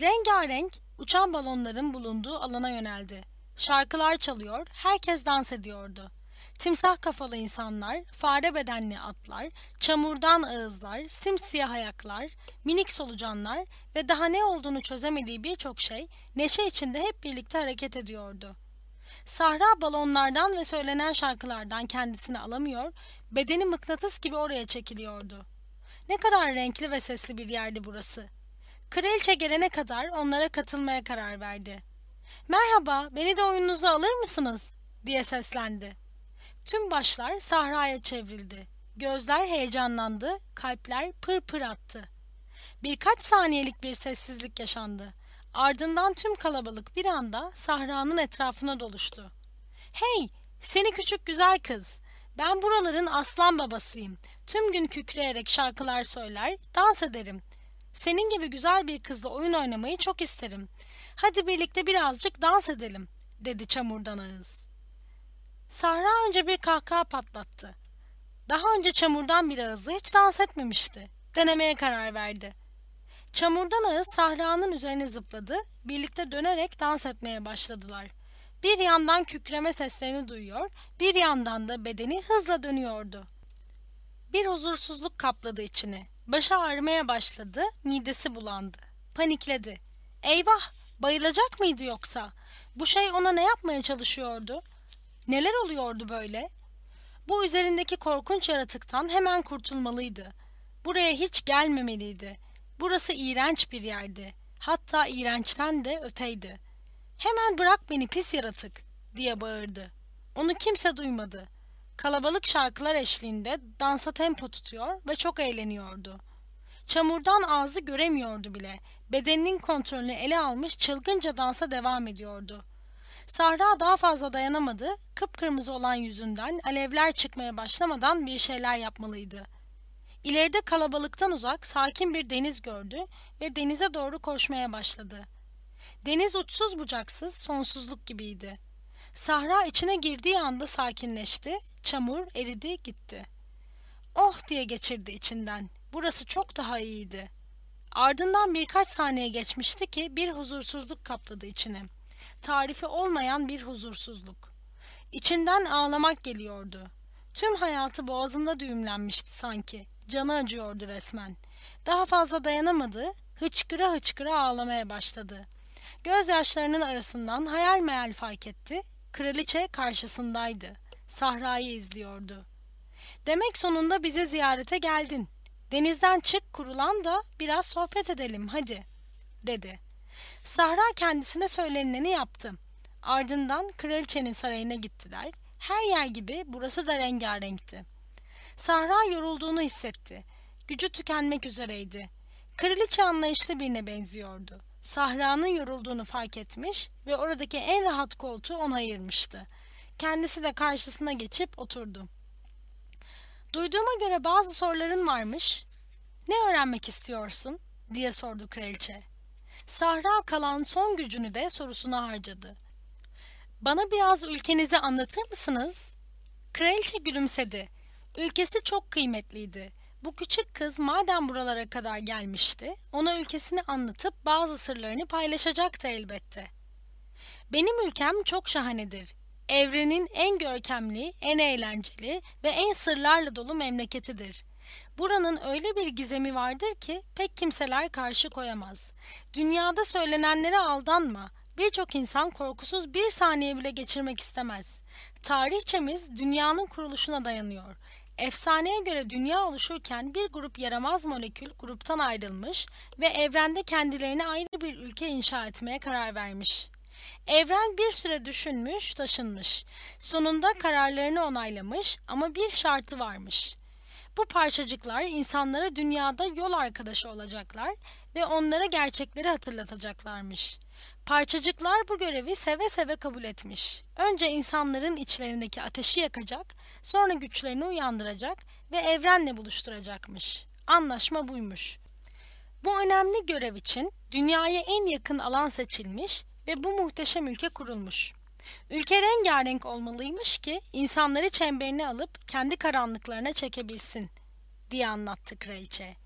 Rengarenk uçan balonların bulunduğu alana yöneldi. Şarkılar çalıyor, herkes dans ediyordu. Timsah kafalı insanlar, fare bedenli atlar, çamurdan ağızlar, simsiyah ayaklar, minik solucanlar ve daha ne olduğunu çözemediği birçok şey neşe içinde hep birlikte hareket ediyordu. Sahra balonlardan ve söylenen şarkılardan kendisini alamıyor, bedeni mıknatıs gibi oraya çekiliyordu. Ne kadar renkli ve sesli bir yerdi burası. Kraliçe gelene kadar onlara katılmaya karar verdi. Merhaba, beni de oyununuza alır mısınız? diye seslendi. Tüm başlar sahraya çevrildi. Gözler heyecanlandı, kalpler pır pır attı. Birkaç saniyelik bir sessizlik yaşandı. Ardından tüm kalabalık bir anda sahranın etrafına doluştu. Hey, seni küçük güzel kız. Ben buraların aslan babasıyım. Tüm gün kükreyerek şarkılar söyler, dans ederim. Senin gibi güzel bir kızla oyun oynamayı çok isterim. Hadi birlikte birazcık dans edelim, dedi çamurdan ağız. Sahra önce bir kahkaha patlattı. Daha önce çamurdan bir ağızla hiç dans etmemişti. Denemeye karar verdi. Çamurdan ağız Sahra'nın üzerine zıpladı, birlikte dönerek dans etmeye başladılar. Bir yandan kükreme seslerini duyuyor, bir yandan da bedeni hızla dönüyordu. Bir huzursuzluk kapladı içini. Başı ağrımaya başladı, midesi bulandı. Panikledi. Eyvah, bayılacak mıydı yoksa? Bu şey ona ne yapmaya çalışıyordu? Neler oluyordu böyle? Bu üzerindeki korkunç yaratıktan hemen kurtulmalıydı. Buraya hiç gelmemeliydi. Burası iğrenç bir yerdi. Hatta iğrençten de öteydi. Hemen bırak beni pis yaratık diye bağırdı. Onu kimse duymadı. Kalabalık şarkılar eşliğinde dansa tempo tutuyor ve çok eğleniyordu. Çamurdan ağzı göremiyordu bile. Bedeninin kontrolünü ele almış çılgınca dansa devam ediyordu. Sahra daha fazla dayanamadı. Kıpkırmızı olan yüzünden alevler çıkmaya başlamadan bir şeyler yapmalıydı. İleride kalabalıktan uzak sakin bir deniz gördü ve denize doğru koşmaya başladı. Deniz uçsuz bucaksız sonsuzluk gibiydi. Sahra içine girdiği anda sakinleşti, çamur eridi gitti. Oh diye geçirdi içinden. Burası çok daha iyiydi. Ardından birkaç saniye geçmişti ki bir huzursuzluk kapladı içini. Tarifi olmayan bir huzursuzluk. İçinden ağlamak geliyordu. Tüm hayatı boğazında düğümlenmişti sanki. Canı acıyordu resmen. Daha fazla dayanamadı, hıçkıra hıçkıra ağlamaya başladı. Gözyaşlarının arasından hayal meyal fark etti. Kraliçe karşısındaydı. Sahrayı izliyordu. Demek sonunda bize ziyarete geldin. Denizden çık kurulan da biraz sohbet edelim hadi, dedi. Sahra kendisine söylenileni yaptı. Ardından kraliçenin sarayına gittiler. Her yer gibi burası da rengarenkti. Sahra yorulduğunu hissetti. Gücü tükenmek üzereydi. Kraliçe anlayışlı birine benziyordu. Sahra'nın yorulduğunu fark etmiş ve oradaki en rahat koltuğu ona ayırmıştı. Kendisi de karşısına geçip oturdu. Duyduğuma göre bazı soruların varmış. Ne öğrenmek istiyorsun? diye sordu kraliçe. Sahra kalan son gücünü de sorusuna harcadı. Bana biraz ülkenizi anlatır mısınız? Kraliçe gülümsedi. Ülkesi çok kıymetliydi. Bu küçük kız madem buralara kadar gelmişti, ona ülkesini anlatıp bazı sırlarını paylaşacaktı elbette. Benim ülkem çok şahanedir. Evrenin en görkemli, en eğlenceli ve en sırlarla dolu memleketidir. Buranın öyle bir gizemi vardır ki pek kimseler karşı koyamaz. Dünyada söylenenlere aldanma. Birçok insan korkusuz bir saniye bile geçirmek istemez. Tarihçemiz dünyanın kuruluşuna dayanıyor. Efsaneye göre dünya oluşurken bir grup yaramaz molekül gruptan ayrılmış ve evrende kendilerine ayrı bir ülke inşa etmeye karar vermiş. Evren bir süre düşünmüş, taşınmış. Sonunda kararlarını onaylamış ama bir şartı varmış. Bu parçacıklar insanlara dünyada yol arkadaşı olacaklar ve onlara gerçekleri hatırlatacaklarmış. Parçacıklar bu görevi seve seve kabul etmiş. Önce insanların içlerindeki ateşi yakacak, sonra güçlerini uyandıracak ve evrenle buluşturacakmış. Anlaşma buymuş. Bu önemli görev için dünyaya en yakın alan seçilmiş ve bu muhteşem ülke kurulmuş. Ülke rengarenk olmalıymış ki insanları çemberine alıp kendi karanlıklarına çekebilsin diye anlattı kraliçe.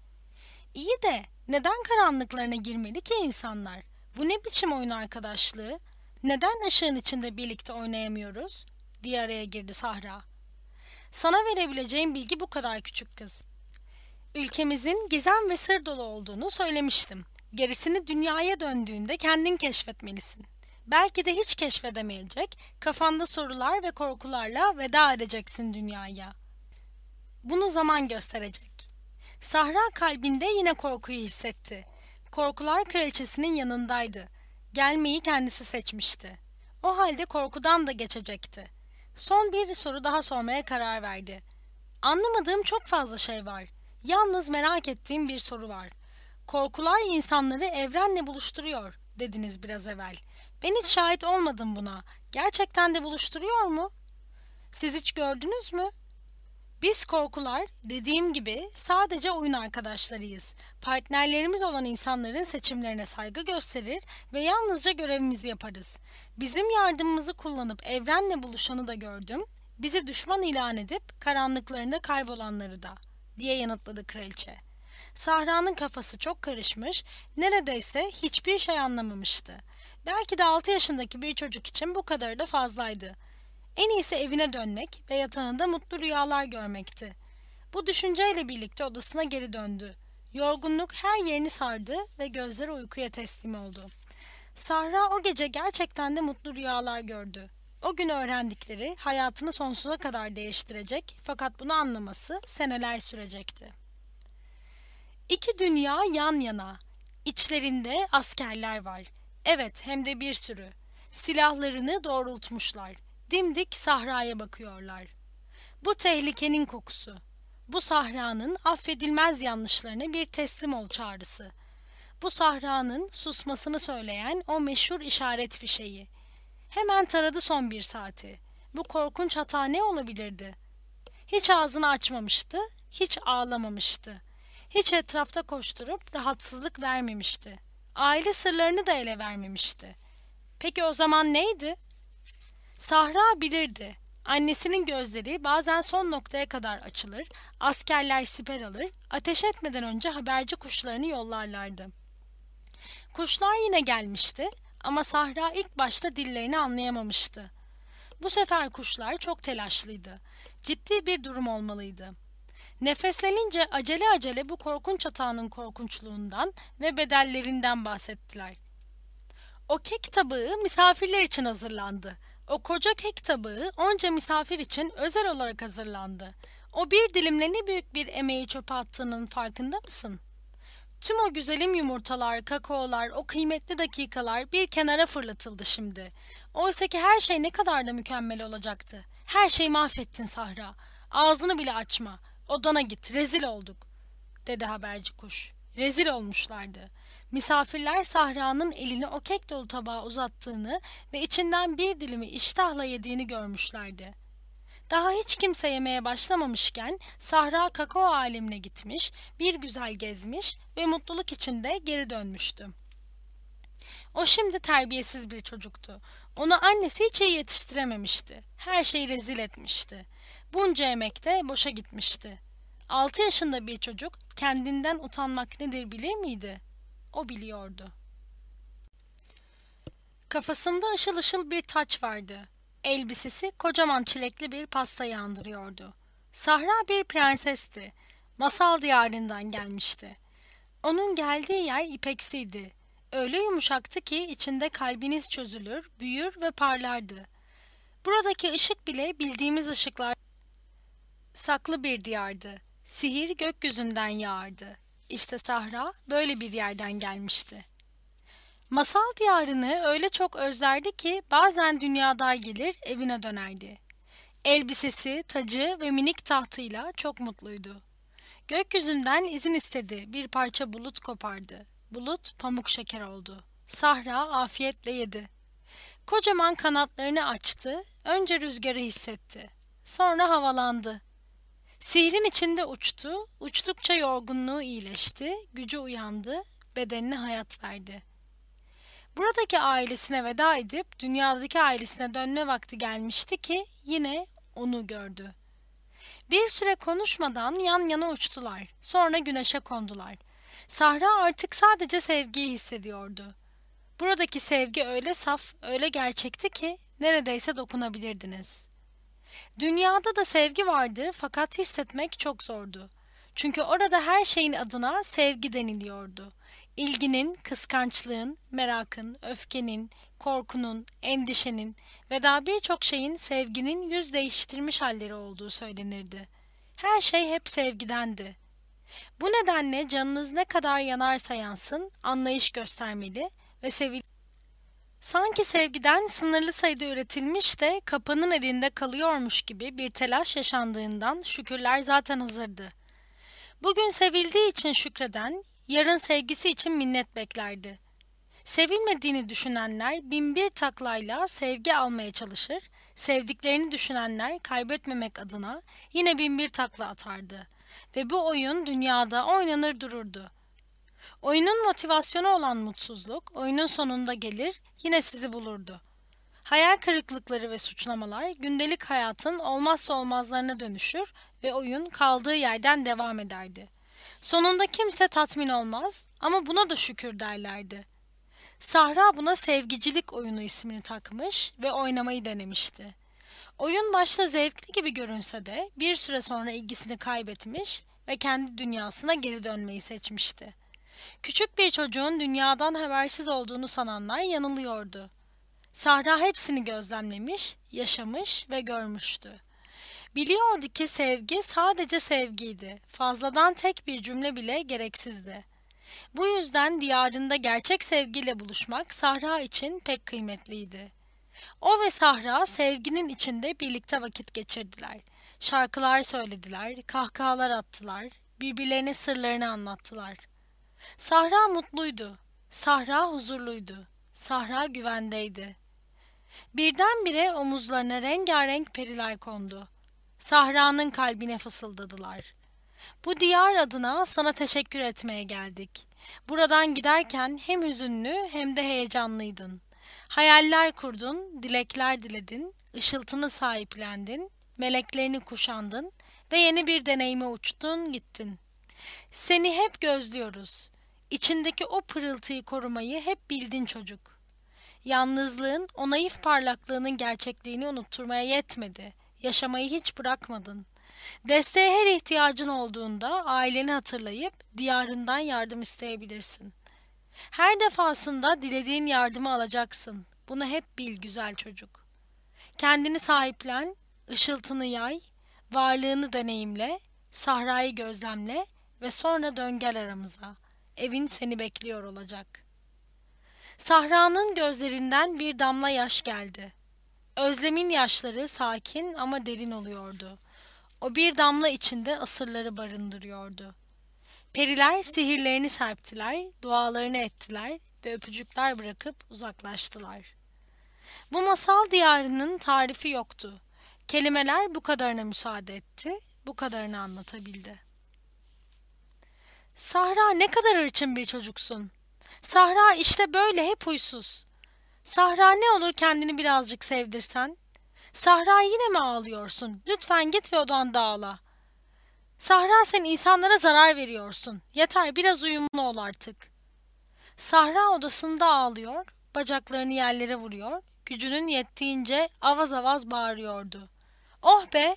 İyi de neden karanlıklarına girmeli ki insanlar? Bu ne biçim oyun arkadaşlığı? Neden ışığın içinde birlikte oynayamıyoruz? diye araya girdi Sahra. Sana verebileceğim bilgi bu kadar küçük kız. Ülkemizin gizem ve sır dolu olduğunu söylemiştim. Gerisini dünyaya döndüğünde kendin keşfetmelisin. Belki de hiç keşfedemeyecek, kafanda sorular ve korkularla veda edeceksin dünyaya. Bunu zaman gösterecek. Sahra kalbinde yine korkuyu hissetti. Korkular kraliçesinin yanındaydı. Gelmeyi kendisi seçmişti. O halde korkudan da geçecekti. Son bir soru daha sormaya karar verdi. Anlamadığım çok fazla şey var. Yalnız merak ettiğim bir soru var. Korkular insanları evrenle buluşturuyor dediniz biraz evvel. Ben hiç şahit olmadım buna. Gerçekten de buluşturuyor mu? Siz hiç gördünüz mü? Biz korkular dediğim gibi sadece oyun arkadaşlarıyız. Partnerlerimiz olan insanların seçimlerine saygı gösterir ve yalnızca görevimizi yaparız. Bizim yardımımızı kullanıp evrenle buluşanı da gördüm. Bizi düşman ilan edip karanlıklarında kaybolanları da diye yanıtladı kraliçe. Sahra'nın kafası çok karışmış, neredeyse hiçbir şey anlamamıştı. Belki de 6 yaşındaki bir çocuk için bu kadar da fazlaydı. En iyisi evine dönmek ve yatağında mutlu rüyalar görmekti. Bu düşünceyle birlikte odasına geri döndü. Yorgunluk her yerini sardı ve gözleri uykuya teslim oldu. Sahra o gece gerçekten de mutlu rüyalar gördü. O gün öğrendikleri hayatını sonsuza kadar değiştirecek fakat bunu anlaması seneler sürecekti. İki dünya yan yana. İçlerinde askerler var. Evet hem de bir sürü. Silahlarını doğrultmuşlar. Dimdik sahraya bakıyorlar. Bu tehlikenin kokusu. Bu sahranın affedilmez yanlışlarına bir teslim ol çağrısı. Bu sahranın susmasını söyleyen o meşhur işaret fişeği. Hemen taradı son bir saati. Bu korkunç hata ne olabilirdi? Hiç ağzını açmamıştı, hiç ağlamamıştı. Hiç etrafta koşturup rahatsızlık vermemişti. Aile sırlarını da ele vermemişti. Peki o zaman neydi? Sahra bilirdi. Annesinin gözleri bazen son noktaya kadar açılır, askerler siper alır, ateş etmeden önce haberci kuşlarını yollarlardı. Kuşlar yine gelmişti ama Sahra ilk başta dillerini anlayamamıştı. Bu sefer kuşlar çok telaşlıydı. Ciddi bir durum olmalıydı. Nefeslenince acele acele bu korkunç hatanın korkunçluğundan ve bedellerinden bahsettiler. O kek tabağı misafirler için hazırlandı. O koca kek tabağı onca misafir için özel olarak hazırlandı. O bir dilimle ne büyük bir emeği çöpe attığının farkında mısın? Tüm o güzelim yumurtalar, kakaolar, o kıymetli dakikalar bir kenara fırlatıldı şimdi. Oysa ki her şey ne kadar da mükemmel olacaktı. Her şeyi mahvettin Sahra. Ağzını bile açma. Odana git, rezil olduk, dedi haberci kuş. Rezil olmuşlardı. Misafirler Sahra'nın elini o kek dolu tabağa uzattığını ve içinden bir dilimi iştahla yediğini görmüşlerdi. Daha hiç kimse yemeye başlamamışken Sahra kakao alemine gitmiş, bir güzel gezmiş ve mutluluk içinde geri dönmüştü. O şimdi terbiyesiz bir çocuktu. Onu annesi hiç iyi yetiştirememişti. Her şeyi rezil etmişti. Bunca emek de boşa gitmişti. Altı yaşında bir çocuk kendinden utanmak nedir bilir miydi? O biliyordu. Kafasında ışıl ışıl bir taç vardı. Elbisesi kocaman çilekli bir pastayı andırıyordu. Sahra bir prensesti. Masal diyarından gelmişti. Onun geldiği yer ipeksiydi. Öyle yumuşaktı ki içinde kalbiniz çözülür, büyür ve parlardı. Buradaki ışık bile bildiğimiz ışıklar saklı bir diyardı. Sihir gökyüzünden yağardı. İşte Sahra böyle bir yerden gelmişti. Masal diyarını öyle çok özlerdi ki bazen dünyadar gelir evine dönerdi. Elbisesi, tacı ve minik tahtıyla çok mutluydu. Gökyüzünden izin istedi, bir parça bulut kopardı. Bulut pamuk şeker oldu. Sahra afiyetle yedi. Kocaman kanatlarını açtı, önce rüzgarı hissetti. Sonra havalandı. Sihrin içinde uçtu, uçtukça yorgunluğu iyileşti, gücü uyandı, bedenine hayat verdi. Buradaki ailesine veda edip dünyadaki ailesine dönme vakti gelmişti ki yine onu gördü. Bir süre konuşmadan yan yana uçtular. Sonra güneşe kondular. Sahra artık sadece sevgiyi hissediyordu. Buradaki sevgi öyle saf, öyle gerçekti ki neredeyse dokunabilirdiniz. Dünyada da sevgi vardı fakat hissetmek çok zordu. Çünkü orada her şeyin adına sevgi deniliyordu. İlginin, kıskançlığın, merakın, öfkenin, korkunun, endişenin ve daha birçok şeyin sevginin yüz değiştirmiş halleri olduğu söylenirdi. Her şey hep sevgidendi. Bu nedenle canınız ne kadar yanarsa yansın anlayış göstermeli ve sevil Sanki sevgiden sınırlı sayıda üretilmiş de kapanın elinde kalıyormuş gibi bir telaş yaşandığından şükürler zaten hazırdı. Bugün sevildiği için şükreden, yarın sevgisi için minnet beklerdi. Sevilmediğini düşünenler binbir taklayla sevgi almaya çalışır, sevdiklerini düşünenler kaybetmemek adına yine binbir takla atardı. Ve bu oyun dünyada oynanır dururdu. Oyunun motivasyonu olan mutsuzluk oyunun sonunda gelir yine sizi bulurdu. Hayal kırıklıkları ve suçlamalar gündelik hayatın olmazsa olmazlarına dönüşür ve oyun kaldığı yerden devam ederdi. Sonunda kimse tatmin olmaz ama buna da şükür derlerdi. Sahra buna sevgicilik oyunu ismini takmış ve oynamayı denemişti. Oyun başta zevkli gibi görünse de bir süre sonra ilgisini kaybetmiş ve kendi dünyasına geri dönmeyi seçmişti. Küçük bir çocuğun dünyadan habersiz olduğunu sananlar yanılıyordu. Sahra hepsini gözlemlemiş, yaşamış ve görmüştü. Biliyordu ki sevgi sadece sevgiydi. Fazladan tek bir cümle bile gereksizdi. Bu yüzden diyarında gerçek sevgiyle buluşmak Sahra için pek kıymetliydi. O ve Sahra sevginin içinde birlikte vakit geçirdiler. Şarkılar söylediler, kahkahalar attılar, birbirlerine sırlarını anlattılar. Sahra mutluydu, Sahra huzurluydu, Sahra güvendeydi. Birdenbire omuzlarına rengarenk periler kondu. Sahra'nın kalbine fısıldadılar. Bu diyar adına sana teşekkür etmeye geldik. Buradan giderken hem hüzünlü hem de heyecanlıydın. Hayaller kurdun, dilekler diledin, ışıltını sahiplendin, meleklerini kuşandın ve yeni bir deneyime uçtun, gittin. Seni hep gözlüyoruz. İçindeki o pırıltıyı korumayı hep bildin çocuk. Yalnızlığın o naif parlaklığının gerçekliğini unutturmaya yetmedi. Yaşamayı hiç bırakmadın. Desteğe her ihtiyacın olduğunda aileni hatırlayıp diyarından yardım isteyebilirsin. Her defasında dilediğin yardımı alacaksın. Bunu hep bil güzel çocuk. Kendini sahiplen, ışıltını yay, varlığını deneyimle, sahrayı gözlemle ve sonra dön gel aramıza. Evin seni bekliyor olacak. Sahra'nın gözlerinden bir damla yaş geldi. Özlemin yaşları sakin ama derin oluyordu. O bir damla içinde asırları barındırıyordu. Periler sihirlerini serptiler, dualarını ettiler ve öpücükler bırakıp uzaklaştılar. Bu masal diyarının tarifi yoktu. Kelimeler bu kadarına müsaade etti, bu kadarını anlatabildi. Sahra ne kadar hırçın bir çocuksun. Sahra işte böyle hep huysuz. Sahra ne olur kendini birazcık sevdirsen. Sahra yine mi ağlıyorsun? Lütfen git ve odanda ağla. Sahra sen insanlara zarar veriyorsun. Yeter biraz uyumlu ol artık. Sahra odasında ağlıyor, bacaklarını yerlere vuruyor, gücünün yettiğince avaz avaz bağırıyordu. Oh be!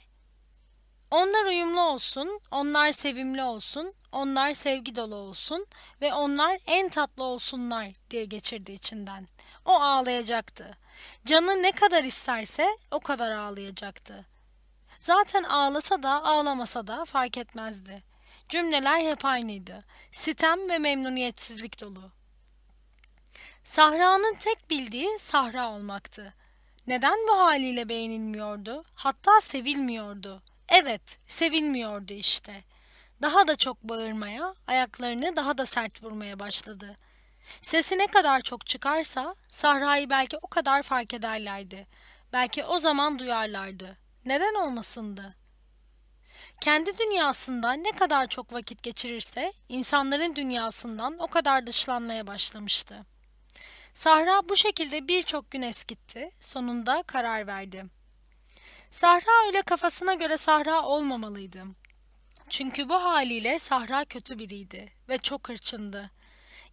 Onlar uyumlu olsun, onlar sevimli olsun, onlar sevgi dolu olsun ve onlar en tatlı olsunlar diye geçirdi içinden. O ağlayacaktı. Canı ne kadar isterse o kadar ağlayacaktı. Zaten ağlasa da ağlamasa da fark etmezdi. Cümleler hep aynıydı. Sitem ve memnuniyetsizlik dolu. Sahra'nın tek bildiği Sahra olmaktı. Neden bu haliyle beğenilmiyordu? Hatta sevilmiyordu. Evet, sevilmiyordu işte. Daha da çok bağırmaya, ayaklarını daha da sert vurmaya başladı. Sesi ne kadar çok çıkarsa Sahra'yı belki o kadar fark ederlerdi. Belki o zaman duyarlardı. Neden olmasındı? Kendi dünyasında ne kadar çok vakit geçirirse insanların dünyasından o kadar dışlanmaya başlamıştı. Sahra bu şekilde birçok gün eskitti. Sonunda karar verdi. Sahra öyle kafasına göre Sahra olmamalıydı. Çünkü bu haliyle Sahra kötü biriydi ve çok hırçındı.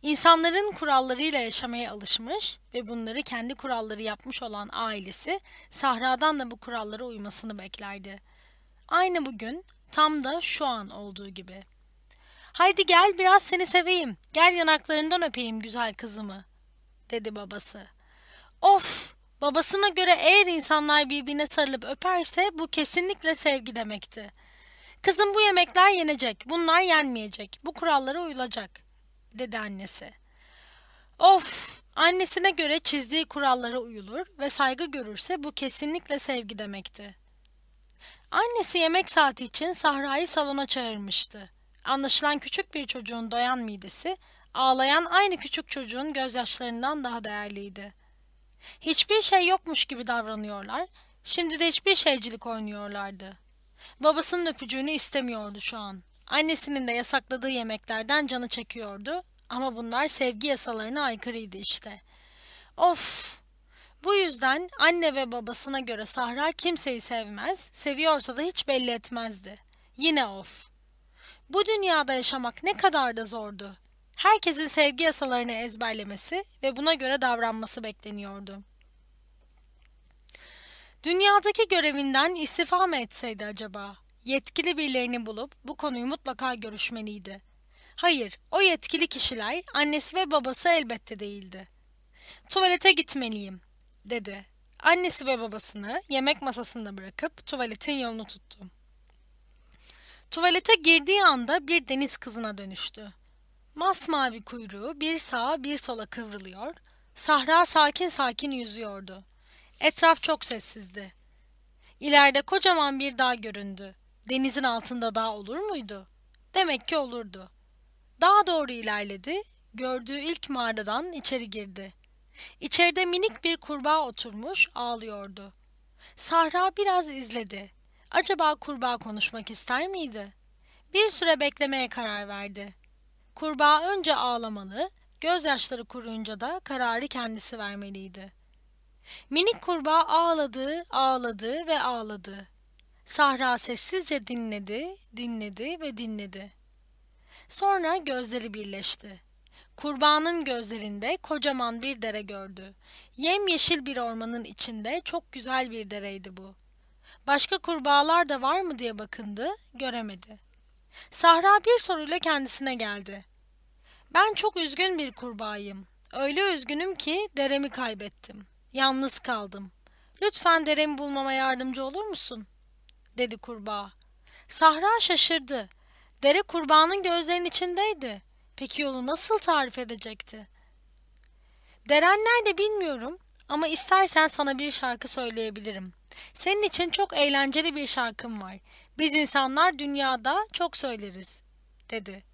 İnsanların kurallarıyla yaşamaya alışmış ve bunları kendi kuralları yapmış olan ailesi Sahra'dan da bu kurallara uymasını beklerdi. Aynı bugün tam da şu an olduğu gibi. Haydi gel biraz seni seveyim, gel yanaklarından öpeyim güzel kızımı, dedi babası. Of, babasına göre eğer insanlar birbirine sarılıp öperse bu kesinlikle sevgi demekti. Kızım bu yemekler yenecek, bunlar yenmeyecek, bu kurallara uyulacak dedi annesi. Of! Annesine göre çizdiği kurallara uyulur ve saygı görürse bu kesinlikle sevgi demekti. Annesi yemek saati için Sahra'yı salona çağırmıştı. Anlaşılan küçük bir çocuğun doyan midesi, ağlayan aynı küçük çocuğun gözyaşlarından daha değerliydi. Hiçbir şey yokmuş gibi davranıyorlar, şimdi de hiçbir şeycilik oynuyorlardı. Babasının öpücüğünü istemiyordu şu an. Annesinin de yasakladığı yemeklerden canı çekiyordu ama bunlar sevgi yasalarına aykırıydı işte. Of! Bu yüzden anne ve babasına göre Sahra kimseyi sevmez, seviyorsa da hiç belli etmezdi. Yine of! Bu dünyada yaşamak ne kadar da zordu. Herkesin sevgi yasalarını ezberlemesi ve buna göre davranması bekleniyordu. Dünyadaki görevinden istifa mı etseydi acaba? Yetkili birilerini bulup bu konuyu mutlaka görüşmeliydi. Hayır, o yetkili kişiler annesi ve babası elbette değildi. Tuvalete gitmeliyim, dedi. Annesi ve babasını yemek masasında bırakıp tuvaletin yolunu tuttu. Tuvalete girdiği anda bir deniz kızına dönüştü. Masmavi kuyruğu bir sağa bir sola kıvrılıyor, sahra sakin sakin yüzüyordu. Etraf çok sessizdi. İleride kocaman bir dağ göründü. Denizin altında dağ olur muydu? Demek ki olurdu. Dağa doğru ilerledi, gördüğü ilk mağaradan içeri girdi. İçeride minik bir kurbağa oturmuş ağlıyordu. Sahra biraz izledi. Acaba kurbağa konuşmak ister miydi? Bir süre beklemeye karar verdi. Kurbağa önce ağlamalı, gözyaşları kuruyunca da kararı kendisi vermeliydi. Minik kurbağa ağladı, ağladı ve ağladı. Sahra sessizce dinledi, dinledi ve dinledi. Sonra gözleri birleşti. Kurbağanın gözlerinde kocaman bir dere gördü. Yemyeşil bir ormanın içinde çok güzel bir dereydi bu. Başka kurbağalar da var mı diye bakındı, göremedi. Sahra bir soruyla kendisine geldi. Ben çok üzgün bir kurbağayım. Öyle üzgünüm ki deremi kaybettim. Yalnız kaldım. Lütfen deremi bulmama yardımcı olur musun? dedi kurbağa. Sahra şaşırdı. Dere kurbağanın gözlerinin içindeydi. Peki yolu nasıl tarif edecekti? Deren nerede bilmiyorum ama istersen sana bir şarkı söyleyebilirim. Senin için çok eğlenceli bir şarkım var. Biz insanlar dünyada çok söyleriz, dedi.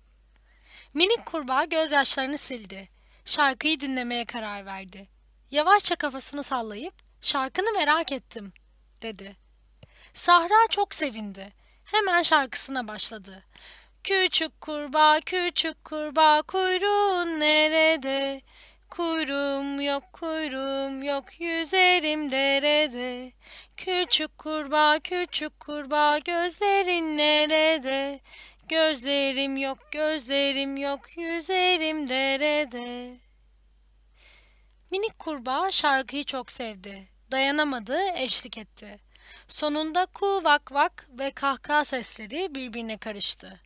Minik kurbağa gözyaşlarını sildi. Şarkıyı dinlemeye karar verdi. Yavaşça kafasını sallayıp şarkını merak ettim, dedi. Sahra çok sevindi. Hemen şarkısına başladı. Küçük kurbağa, küçük kurbağa kuyruğun nerede? Kuyruğum yok, kuyruğum yok, yüzerim derede. Küçük kurbağa, küçük kurbağa, gözlerin nerede? Gözlerim yok, gözlerim yok, yüzerim derede. Minik kurbağa şarkıyı çok sevdi. Dayanamadı, eşlik etti. Sonunda ku vak vak ve kahkaha sesleri birbirine karıştı.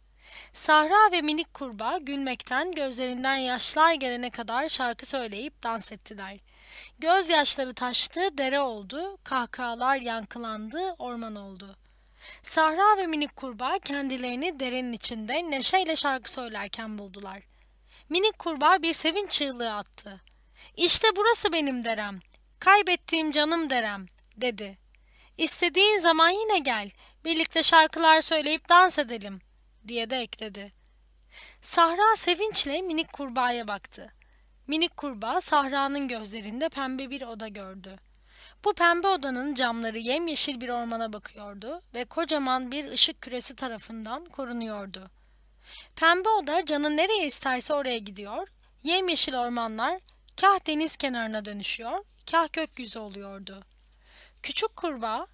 Sahra ve minik kurbağa gülmekten gözlerinden yaşlar gelene kadar şarkı söyleyip dans ettiler. Gözyaşları taştı, dere oldu, kahkahalar yankılandı, orman oldu. Sahra ve minik kurbağa kendilerini derenin içinde neşeyle şarkı söylerken buldular. Minik kurbağa bir sevinç çığlığı attı. İşte burası benim derem, kaybettiğim canım derem, dedi. İstediğin zaman yine gel, birlikte şarkılar söyleyip dans edelim, diye de ekledi. Sahra sevinçle minik kurbağaya baktı. Minik kurbağa Sahra'nın gözlerinde pembe bir oda gördü. Bu pembe odanın camları yemyeşil bir ormana bakıyordu ve kocaman bir ışık küresi tarafından korunuyordu. Pembe oda canı nereye isterse oraya gidiyor, yemyeşil ormanlar kah deniz kenarına dönüşüyor, kah gökyüzü oluyordu. Küçük kurbağa,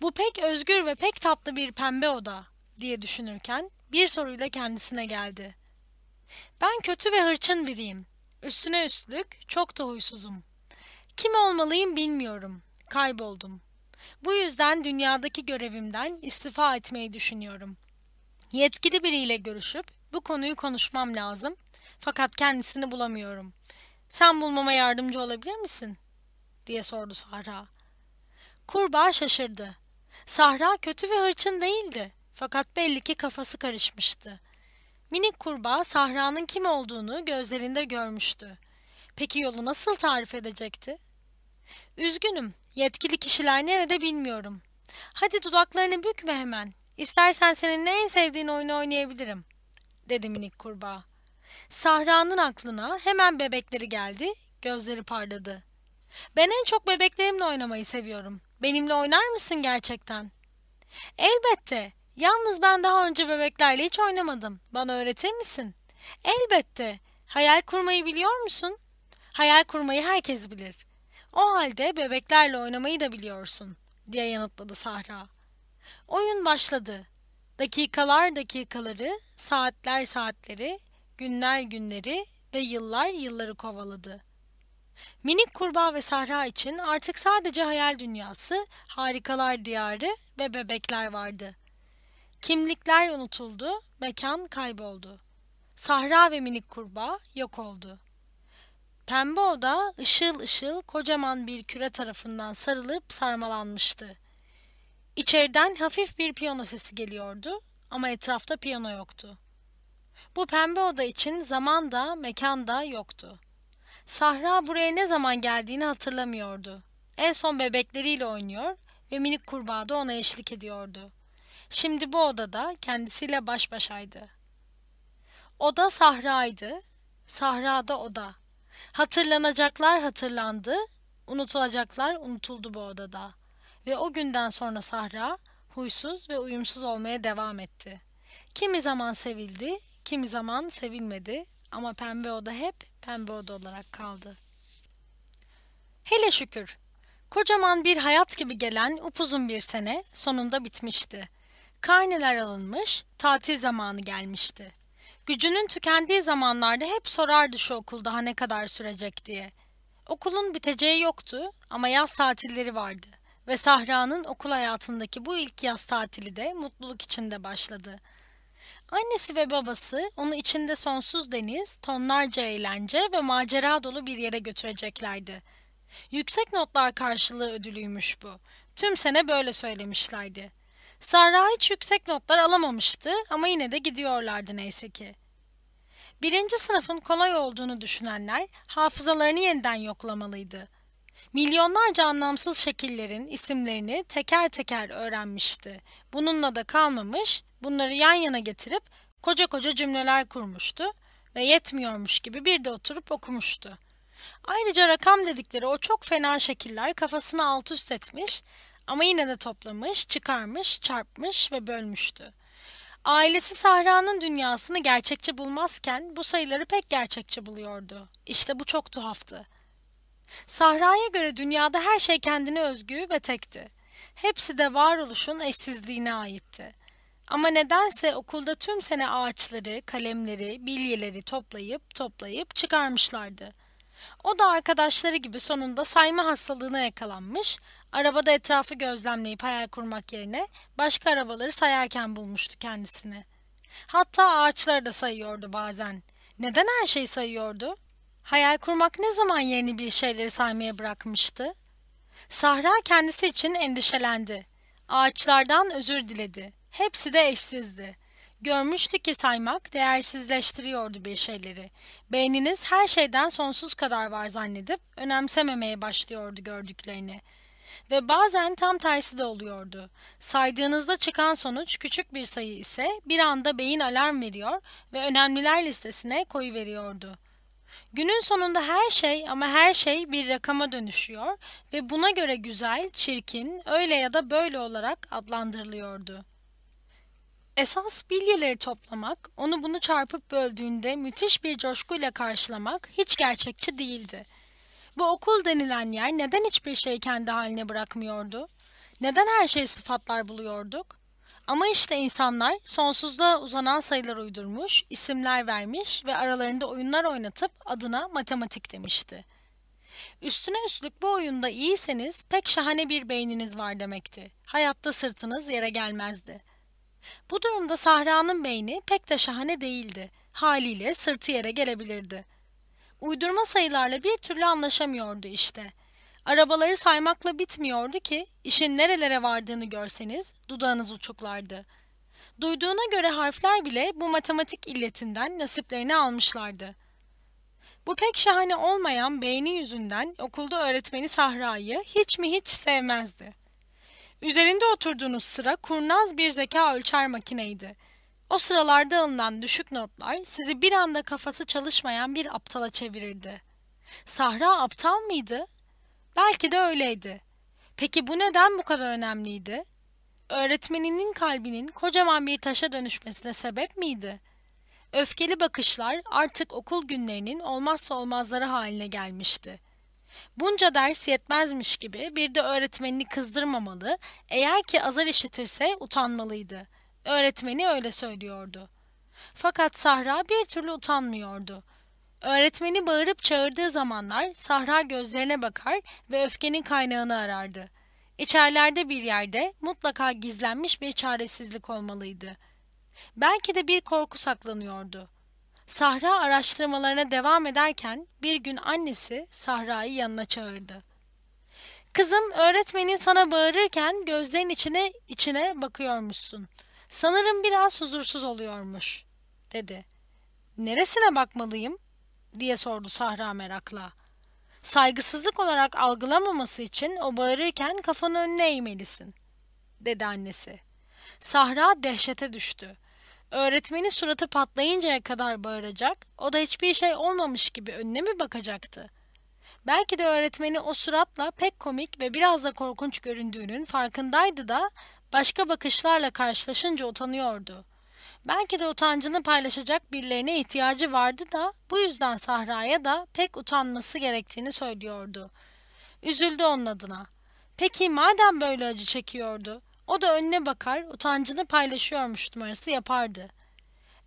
bu pek özgür ve pek tatlı bir pembe oda diye düşünürken bir soruyla kendisine geldi. Ben kötü ve hırçın biriyim. Üstüne üstlük çok da huysuzum. Kim olmalıyım bilmiyorum. Kayboldum. Bu yüzden dünyadaki görevimden istifa etmeyi düşünüyorum. Yetkili biriyle görüşüp bu konuyu konuşmam lazım. Fakat kendisini bulamıyorum. Sen bulmama yardımcı olabilir misin? diye sordu Sahra. Kurbağa şaşırdı. Sahra kötü ve hırçın değildi. Fakat belli ki kafası karışmıştı. Minik kurbağa Sahra'nın kim olduğunu gözlerinde görmüştü. Peki yolu nasıl tarif edecekti? Üzgünüm, yetkili kişiler nerede bilmiyorum. Hadi dudaklarını bükme hemen. İstersen seninle en sevdiğin oyunu oynayabilirim, dedi minik kurbağa. Sahra'nın aklına hemen bebekleri geldi, gözleri parladı. Ben en çok bebeklerimle oynamayı seviyorum. Benimle oynar mısın gerçekten? Elbette. Yalnız ben daha önce bebeklerle hiç oynamadım. Bana öğretir misin? Elbette. Hayal kurmayı biliyor musun? Hayal kurmayı herkes bilir. O halde bebeklerle oynamayı da biliyorsun, diye yanıtladı Sahra. Oyun başladı. Dakikalar dakikaları, saatler saatleri, günler günleri ve yıllar yılları kovaladı. Minik kurbağa ve Sahra için artık sadece hayal dünyası, harikalar diyarı ve bebekler vardı. Kimlikler unutuldu, mekan kayboldu. Sahra ve minik kurbağa yok oldu. Pembe oda ışıl ışıl kocaman bir küre tarafından sarılıp sarmalanmıştı. İçeriden hafif bir piyano sesi geliyordu ama etrafta piyano yoktu. Bu pembe oda için zaman da mekan da yoktu. Sahra buraya ne zaman geldiğini hatırlamıyordu. En son bebekleriyle oynuyor, ve minik kurbağa da ona eşlik ediyordu. Şimdi bu odada kendisiyle baş başaydı. Oda sahraydı, sahrada oda. Hatırlanacaklar hatırlandı, unutulacaklar unutuldu bu odada. Ve o günden sonra Sahra huysuz ve uyumsuz olmaya devam etti. Kimi zaman sevildi, kimi zaman sevilmedi ama pembe oda hep pembe oda olarak kaldı. Hele şükür. Kocaman bir hayat gibi gelen upuzun bir sene sonunda bitmişti. Karneler alınmış, tatil zamanı gelmişti. Gücünün tükendiği zamanlarda hep sorardı şu okul daha ne kadar sürecek diye. Okulun biteceği yoktu ama yaz tatilleri vardı ve Sahra'nın okul hayatındaki bu ilk yaz tatili de mutluluk içinde başladı. Annesi ve babası onu içinde sonsuz deniz, tonlarca eğlence ve macera dolu bir yere götüreceklerdi. Yüksek notlar karşılığı ödülüymüş bu. Tüm sene böyle söylemişlerdi. Sarra hiç yüksek notlar alamamıştı ama yine de gidiyorlardı neyse ki. Birinci sınıfın kolay olduğunu düşünenler hafızalarını yeniden yoklamalıydı. Milyonlarca anlamsız şekillerin isimlerini teker teker öğrenmişti. Bununla da kalmamış, bunları yan yana getirip koca koca cümleler kurmuştu ve yetmiyormuş gibi bir de oturup okumuştu. Ayrıca rakam dedikleri o çok fena şekiller kafasını alt üst etmiş ama yine de toplamış, çıkarmış, çarpmış ve bölmüştü. Ailesi Sahra'nın dünyasını gerçekçi bulmazken bu sayıları pek gerçekçi buluyordu. İşte bu çok tuhaftı. Sahra'ya göre dünyada her şey kendine özgü ve tekti. Hepsi de varoluşun eşsizliğine aitti. Ama nedense okulda tüm sene ağaçları, kalemleri, bilyeleri toplayıp toplayıp çıkarmışlardı. O da arkadaşları gibi sonunda sayma hastalığına yakalanmış, arabada etrafı gözlemleyip hayal kurmak yerine başka arabaları sayarken bulmuştu kendisini. Hatta ağaçları da sayıyordu bazen. Neden her şeyi sayıyordu? Hayal kurmak ne zaman yerini bir şeyleri saymaya bırakmıştı? Sahra kendisi için endişelendi. Ağaçlardan özür diledi. Hepsi de eşsizdi. Görmüştü ki saymak değersizleştiriyordu bir şeyleri. Beyniniz her şeyden sonsuz kadar var zannedip önemsememeye başlıyordu gördüklerini. Ve bazen tam tersi de oluyordu. Saydığınızda çıkan sonuç küçük bir sayı ise bir anda beyin alarm veriyor ve önemliler listesine koyu veriyordu. Günün sonunda her şey ama her şey bir rakama dönüşüyor ve buna göre güzel, çirkin, öyle ya da böyle olarak adlandırılıyordu. Esas bilyeleri toplamak, onu bunu çarpıp böldüğünde müthiş bir coşkuyla karşılamak hiç gerçekçi değildi. Bu okul denilen yer neden hiçbir şeyi kendi haline bırakmıyordu? Neden her şeyi sıfatlar buluyorduk? Ama işte insanlar sonsuzluğa uzanan sayılar uydurmuş, isimler vermiş ve aralarında oyunlar oynatıp adına matematik demişti. Üstüne üstlük bu oyunda iyiyseniz pek şahane bir beyniniz var demekti. Hayatta sırtınız yere gelmezdi. Bu durumda Sahra'nın beyni pek de şahane değildi. Haliyle sırtı yere gelebilirdi. Uydurma sayılarla bir türlü anlaşamıyordu işte. Arabaları saymakla bitmiyordu ki işin nerelere vardığını görseniz dudağınız uçuklardı. Duyduğuna göre harfler bile bu matematik illetinden nasiplerini almışlardı. Bu pek şahane olmayan beyni yüzünden okulda öğretmeni Sahra'yı hiç mi hiç sevmezdi. Üzerinde oturduğunuz sıra kurnaz bir zeka ölçer makineydi. O sıralarda alınan düşük notlar sizi bir anda kafası çalışmayan bir aptala çevirirdi. Sahra aptal mıydı? Belki de öyleydi. Peki bu neden bu kadar önemliydi? Öğretmeninin kalbinin kocaman bir taşa dönüşmesine sebep miydi? Öfkeli bakışlar artık okul günlerinin olmazsa olmazları haline gelmişti. Bunca ders yetmezmiş gibi bir de öğretmenini kızdırmamalı, eğer ki azar işitirse utanmalıydı. Öğretmeni öyle söylüyordu. Fakat Sahra bir türlü utanmıyordu. Öğretmeni bağırıp çağırdığı zamanlar Sahra gözlerine bakar ve öfkenin kaynağını arardı. İçerlerde bir yerde mutlaka gizlenmiş bir çaresizlik olmalıydı. Belki de bir korku saklanıyordu. Sahra araştırmalarına devam ederken bir gün annesi Sahra'yı yanına çağırdı. Kızım öğretmenin sana bağırırken gözlerin içine içine bakıyormuşsun. Sanırım biraz huzursuz oluyormuş, dedi. Neresine bakmalıyım? diye sordu Sahra merakla. Saygısızlık olarak algılamaması için o bağırırken kafanı önüne eğmelisin, dedi annesi. Sahra dehşete düştü. Öğretmeni suratı patlayıncaya kadar bağıracak, o da hiçbir şey olmamış gibi önüne mi bakacaktı? Belki de öğretmeni o suratla pek komik ve biraz da korkunç göründüğünün farkındaydı da başka bakışlarla karşılaşınca utanıyordu. Belki de utancını paylaşacak birilerine ihtiyacı vardı da bu yüzden Sahra'ya da pek utanması gerektiğini söylüyordu. Üzüldü onun adına. Peki madem böyle acı çekiyordu, o da önüne bakar, utancını paylaşıyormuş numarası yapardı.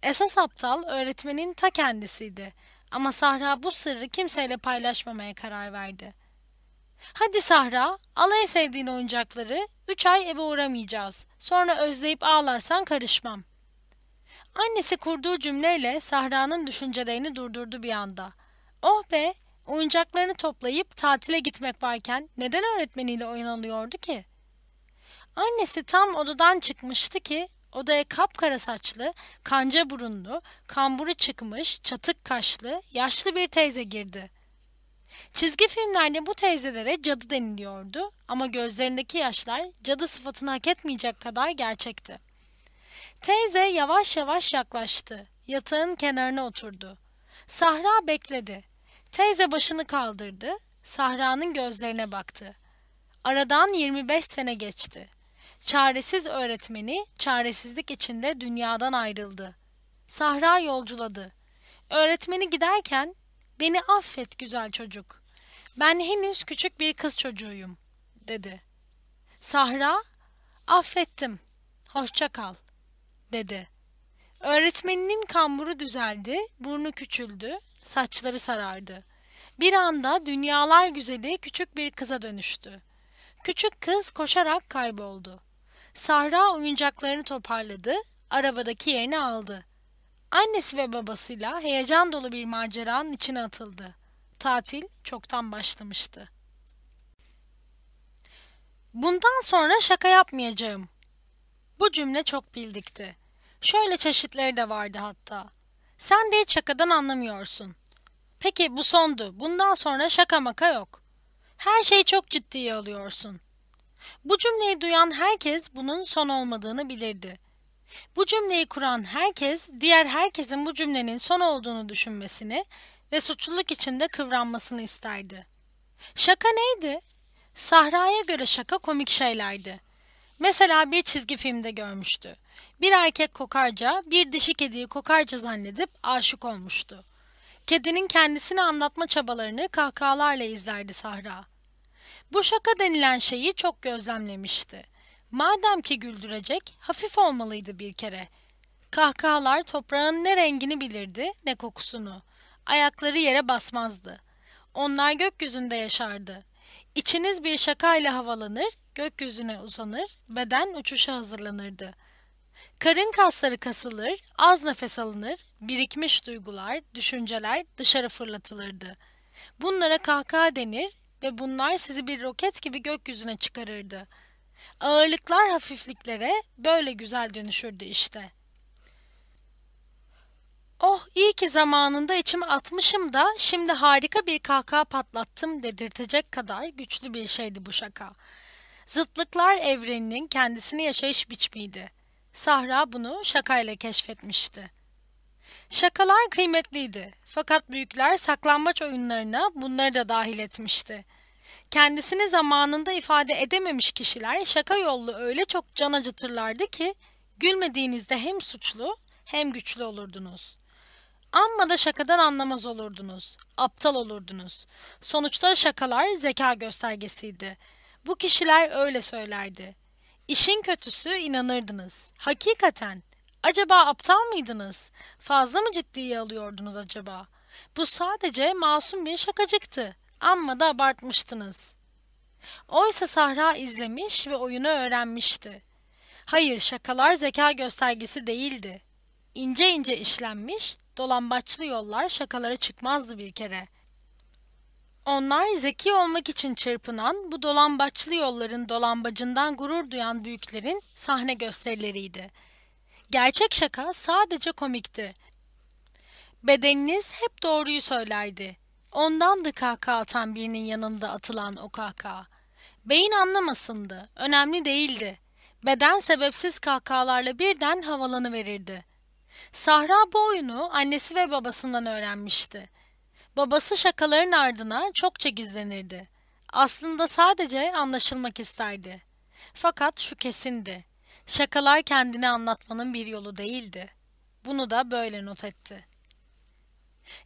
Esas aptal öğretmenin ta kendisiydi. Ama Sahra bu sırrı kimseyle paylaşmamaya karar verdi. Hadi Sahra, al en sevdiğin oyuncakları, üç ay eve uğramayacağız. Sonra özleyip ağlarsan karışmam. Annesi kurduğu cümleyle Sahra'nın düşüncelerini durdurdu bir anda. Oh be, oyuncaklarını toplayıp tatile gitmek varken neden öğretmeniyle oyun ki? Annesi tam odadan çıkmıştı ki odaya kapkara saçlı, kanca burunlu, kamburu çıkmış, çatık kaşlı, yaşlı bir teyze girdi. Çizgi filmlerde bu teyzelere cadı deniliyordu ama gözlerindeki yaşlar cadı sıfatını hak etmeyecek kadar gerçekti. Teyze yavaş yavaş yaklaştı. Yatağın kenarına oturdu. Sahra bekledi. Teyze başını kaldırdı. Sahra'nın gözlerine baktı. Aradan 25 sene geçti. Çaresiz öğretmeni çaresizlik içinde dünyadan ayrıldı. Sahra yolculadı. Öğretmeni giderken beni affet güzel çocuk. Ben henüz küçük bir kız çocuğuyum dedi. Sahra affettim. Hoşça kal dedi. Öğretmeninin kamburu düzeldi, burnu küçüldü, saçları sarardı. Bir anda dünyalar güzeli küçük bir kıza dönüştü. Küçük kız koşarak kayboldu. Sahra oyuncaklarını toparladı, arabadaki yerini aldı. Annesi ve babasıyla heyecan dolu bir maceranın içine atıldı. Tatil çoktan başlamıştı. Bundan sonra şaka yapmayacağım. Bu cümle çok bildikti. Şöyle çeşitleri de vardı hatta. Sen de hiç şakadan anlamıyorsun. Peki bu sondu. Bundan sonra şaka maka yok. Her şeyi çok ciddiye alıyorsun. Bu cümleyi duyan herkes bunun son olmadığını bilirdi. Bu cümleyi kuran herkes, diğer herkesin bu cümlenin son olduğunu düşünmesini ve suçluluk içinde kıvranmasını isterdi. Şaka neydi? Sahra'ya göre şaka komik şeylerdi. Mesela bir çizgi filmde görmüştü. Bir erkek kokarca bir dişi kediyi kokarca zannedip aşık olmuştu. Kedinin kendisini anlatma çabalarını kahkahalarla izlerdi Sahra. Bu şaka denilen şeyi çok gözlemlemişti. Madem ki güldürecek, hafif olmalıydı bir kere. Kahkahalar toprağın ne rengini bilirdi ne kokusunu. Ayakları yere basmazdı. Onlar gökyüzünde yaşardı. İçiniz bir şakayla havalanır, gökyüzüne uzanır, beden uçuşa hazırlanırdı. Karın kasları kasılır, az nefes alınır, birikmiş duygular, düşünceler dışarı fırlatılırdı. Bunlara kahkaha denir ve bunlar sizi bir roket gibi gökyüzüne çıkarırdı. Ağırlıklar hafifliklere böyle güzel dönüşürdü işte. Oh iyi ki zamanında içime atmışım da şimdi harika bir kahkaha patlattım dedirtecek kadar güçlü bir şeydi bu şaka. Zıtlıklar evreninin kendisini yaşayış biçimiydi. Sahra bunu şakayla keşfetmişti. Şakalar kıymetliydi fakat büyükler saklambaç oyunlarına bunları da dahil etmişti. Kendisini zamanında ifade edememiş kişiler şaka yollu öyle çok can acıtırlardı ki gülmediğinizde hem suçlu hem güçlü olurdunuz. Amma da şakadan anlamaz olurdunuz. Aptal olurdunuz. Sonuçta şakalar zeka göstergesiydi. Bu kişiler öyle söylerdi. İşin kötüsü inanırdınız. Hakikaten. Acaba aptal mıydınız? Fazla mı ciddiye alıyordunuz acaba? Bu sadece masum bir şakacıktı. Amma da abartmıştınız. Oysa Sahra izlemiş ve oyunu öğrenmişti. Hayır şakalar zeka göstergesi değildi. İnce ince işlenmiş, dolambaçlı yollar şakalara çıkmazdı bir kere. Onlar zeki olmak için çırpınan bu dolambaçlı yolların dolambacından gurur duyan büyüklerin sahne gösterileriydi. Gerçek şaka sadece komikti. Bedeniniz hep doğruyu söylerdi. Ondandı kahkaha atan birinin yanında atılan o kahkaha. Beyin anlamasındı, önemli değildi. Beden sebepsiz kahkahalarla birden havalanı verirdi. Sahra bu oyunu annesi ve babasından öğrenmişti. Babası şakaların ardına çokça gizlenirdi. Aslında sadece anlaşılmak isterdi. Fakat şu kesindi. Şakalar kendini anlatmanın bir yolu değildi. Bunu da böyle not etti.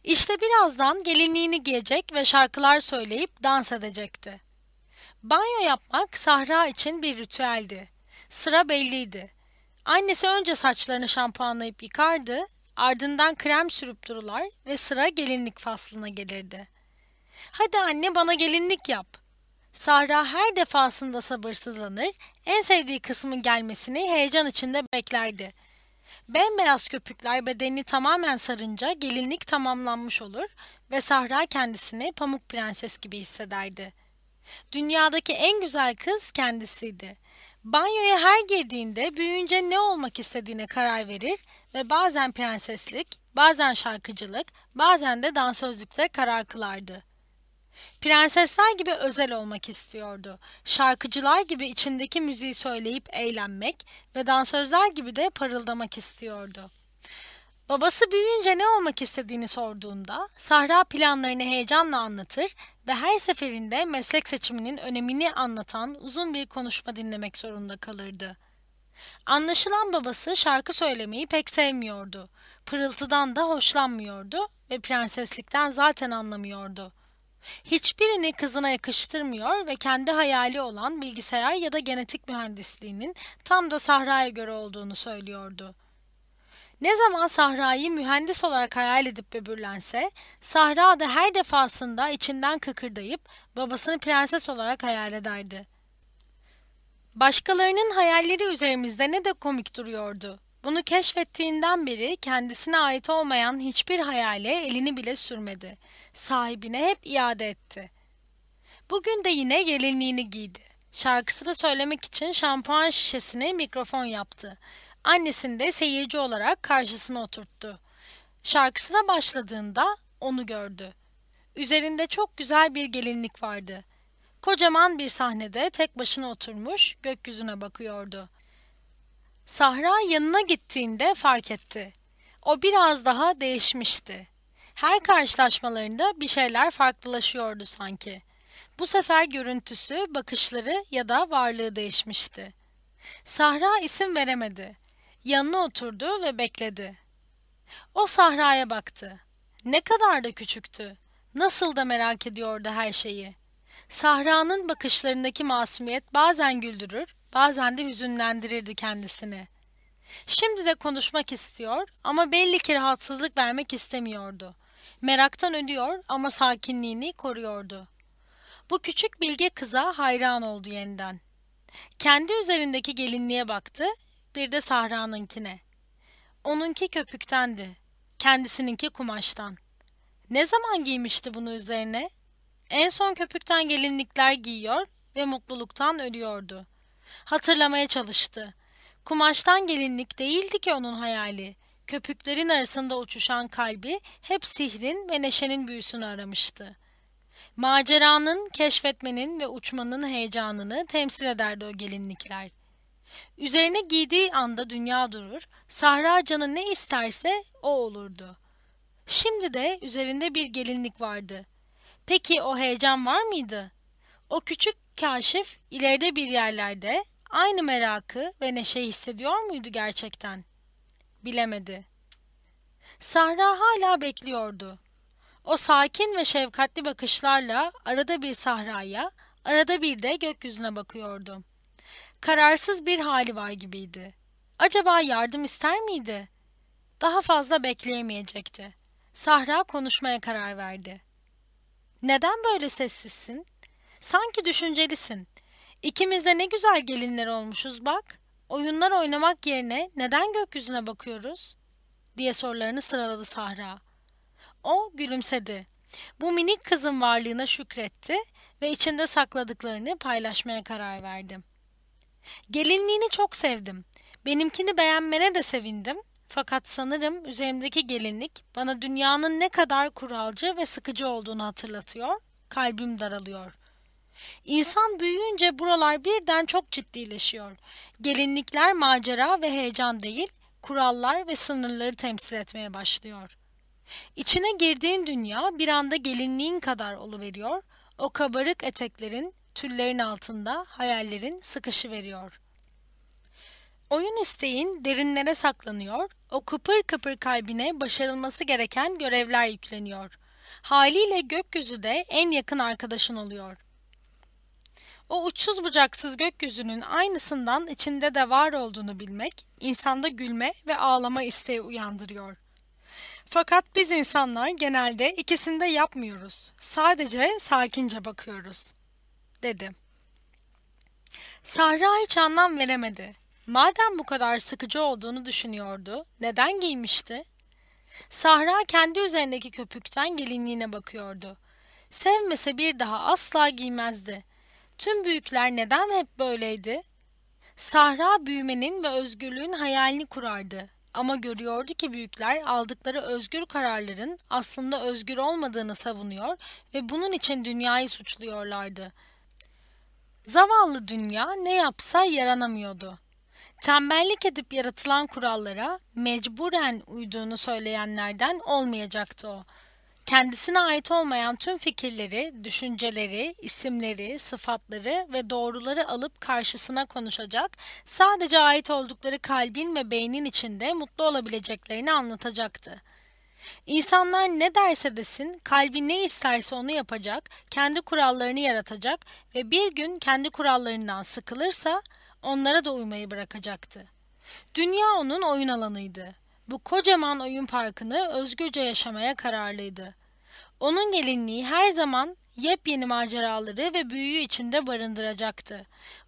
İşte birazdan gelinliğini giyecek ve şarkılar söyleyip dans edecekti. Banyo yapmak Sahra için bir ritüeldi. Sıra belliydi. Annesi önce saçlarını şampuanlayıp yıkardı, ardından krem sürüp durular ve sıra gelinlik faslına gelirdi. Hadi anne bana gelinlik yap. Sahra her defasında sabırsızlanır, en sevdiği kısmın gelmesini heyecan içinde beklerdi. Bembeyaz köpükler bedenini tamamen sarınca gelinlik tamamlanmış olur ve Sahra kendisini pamuk prenses gibi hissederdi. Dünyadaki en güzel kız kendisiydi. Banyoya her girdiğinde büyüyünce ne olmak istediğine karar verir ve bazen prenseslik, bazen şarkıcılık, bazen de dansözlükte karar kılardı. Prensesler gibi özel olmak istiyordu. Şarkıcılar gibi içindeki müziği söyleyip eğlenmek ve dansözler gibi de parıldamak istiyordu. Babası büyüyünce ne olmak istediğini sorduğunda Sahra planlarını heyecanla anlatır ve her seferinde meslek seçiminin önemini anlatan uzun bir konuşma dinlemek zorunda kalırdı. Anlaşılan babası şarkı söylemeyi pek sevmiyordu. Pırıltıdan da hoşlanmıyordu ve prenseslikten zaten anlamıyordu. Hiçbirini kızına yakıştırmıyor ve kendi hayali olan bilgisayar ya da genetik mühendisliğinin tam da Sahra'ya göre olduğunu söylüyordu. Ne zaman Sahra'yı mühendis olarak hayal edip böbürlense, Sahra da her defasında içinden kıkırdayıp babasını prenses olarak hayal ederdi. Başkalarının hayalleri üzerimizde ne de komik duruyordu. Bunu keşfettiğinden beri kendisine ait olmayan hiçbir hayale elini bile sürmedi. Sahibine hep iade etti. Bugün de yine gelinliğini giydi. Şarkısını söylemek için şampuan şişesine mikrofon yaptı. Annesini de seyirci olarak karşısına oturttu. Şarkısına başladığında onu gördü. Üzerinde çok güzel bir gelinlik vardı. Kocaman bir sahnede tek başına oturmuş gökyüzüne bakıyordu. Sahra yanına gittiğinde fark etti. O biraz daha değişmişti. Her karşılaşmalarında bir şeyler farklılaşıyordu sanki. Bu sefer görüntüsü, bakışları ya da varlığı değişmişti. Sahra isim veremedi. Yanına oturdu ve bekledi. O Sahra'ya baktı. Ne kadar da küçüktü. Nasıl da merak ediyordu her şeyi. Sahra'nın bakışlarındaki masumiyet bazen güldürür, bazen de hüzünlendirirdi kendisini. Şimdi de konuşmak istiyor ama belli ki rahatsızlık vermek istemiyordu. Meraktan ölüyor ama sakinliğini koruyordu. Bu küçük bilge kıza hayran oldu yeniden. Kendi üzerindeki gelinliğe baktı, bir de Sahra'nınkine. Onunki köpüktendi, kendisininki kumaştan. Ne zaman giymişti bunu üzerine? En son köpükten gelinlikler giyiyor ve mutluluktan ölüyordu. Hatırlamaya çalıştı. Kumaştan gelinlik değildi ki onun hayali. Köpüklerin arasında uçuşan kalbi hep sihrin ve neşenin büyüsünü aramıştı. Maceranın, keşfetmenin ve uçmanın heyecanını temsil ederdi o gelinlikler. Üzerine giydiği anda dünya durur, Sahra canı ne isterse o olurdu. Şimdi de üzerinde bir gelinlik vardı. Peki o heyecan var mıydı? O küçük kaşif ileride bir yerlerde aynı merakı ve neşeyi hissediyor muydu gerçekten? Bilemedi. Sahra hala bekliyordu. O sakin ve şefkatli bakışlarla arada bir sahraya, arada bir de gökyüzüne bakıyordu. Kararsız bir hali var gibiydi. Acaba yardım ister miydi? Daha fazla bekleyemeyecekti. Sahra konuşmaya karar verdi. Neden böyle sessizsin? Sanki düşüncelisin. İkimiz de ne güzel gelinler olmuşuz bak. Oyunlar oynamak yerine neden gökyüzüne bakıyoruz? diye sorularını sıraladı Sahra. O gülümsedi. Bu minik kızın varlığına şükretti ve içinde sakladıklarını paylaşmaya karar verdi. Gelinliğini çok sevdim. Benimkini beğenmene de sevindim Fakat sanırım üzerimdeki gelinlik bana dünyanın ne kadar kuralcı ve sıkıcı olduğunu hatırlatıyor. Kalbim daralıyor. İnsan büyüyünce buralar birden çok ciddileşiyor. Gelinlikler macera ve heyecan değil, kurallar ve sınırları temsil etmeye başlıyor. İçine girdiğin dünya bir anda gelinliğin kadar oluveriyor. O kabarık eteklerin, tüllerin altında hayallerin sıkışı veriyor. Oyun isteğin derinlere saklanıyor, o kıpır kıpır kalbine başarılması gereken görevler yükleniyor. Haliyle gökyüzü de en yakın arkadaşın oluyor. O uçsuz bucaksız gökyüzünün aynısından içinde de var olduğunu bilmek, insanda gülme ve ağlama isteği uyandırıyor. Fakat biz insanlar genelde ikisini de yapmıyoruz. Sadece sakince bakıyoruz, dedi. Sahra hiç anlam veremedi. Madem bu kadar sıkıcı olduğunu düşünüyordu, neden giymişti? Sahra kendi üzerindeki köpükten gelinliğine bakıyordu. Sevmese bir daha asla giymezdi. Tüm büyükler neden hep böyleydi? Sahra büyümenin ve özgürlüğün hayalini kurardı. Ama görüyordu ki büyükler aldıkları özgür kararların aslında özgür olmadığını savunuyor ve bunun için dünyayı suçluyorlardı. Zavallı dünya ne yapsa yaranamıyordu. Tembellik edip yaratılan kurallara mecburen uyduğunu söyleyenlerden olmayacaktı o. Kendisine ait olmayan tüm fikirleri, düşünceleri, isimleri, sıfatları ve doğruları alıp karşısına konuşacak, sadece ait oldukları kalbin ve beynin içinde mutlu olabileceklerini anlatacaktı. İnsanlar ne derse desin, kalbi ne isterse onu yapacak, kendi kurallarını yaratacak ve bir gün kendi kurallarından sıkılırsa onlara da uymayı bırakacaktı. Dünya onun oyun alanıydı. Bu kocaman oyun parkını özgürce yaşamaya kararlıydı. Onun gelinliği her zaman yepyeni maceraları ve büyüyü içinde barındıracaktı.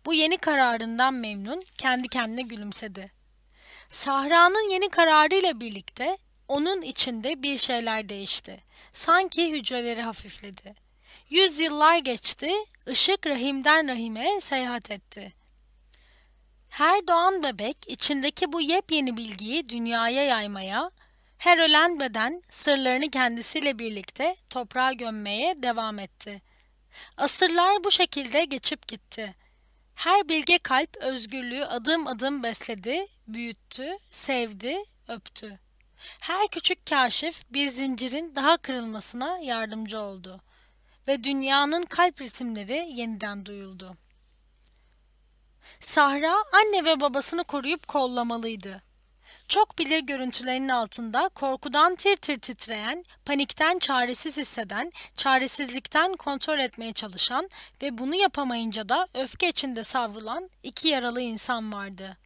Bu yeni kararından memnun kendi kendine gülümsedi. Sahra'nın yeni kararıyla birlikte onun içinde bir şeyler değişti. Sanki hücreleri hafifledi. Yüz yıllar geçti, ışık rahimden rahime seyahat etti. Her doğan bebek içindeki bu yepyeni bilgiyi dünyaya yaymaya, her ölen beden sırlarını kendisiyle birlikte toprağa gömmeye devam etti. Asırlar bu şekilde geçip gitti. Her bilge kalp özgürlüğü adım adım besledi, büyüttü, sevdi, öptü. Her küçük kaşif bir zincirin daha kırılmasına yardımcı oldu ve dünyanın kalp resimleri yeniden duyuldu. Sahra anne ve babasını koruyup kollamalıydı. Çok bilir görüntülerinin altında korkudan tir tir titreyen, panikten çaresiz hisseden, çaresizlikten kontrol etmeye çalışan ve bunu yapamayınca da öfke içinde savrulan iki yaralı insan vardı.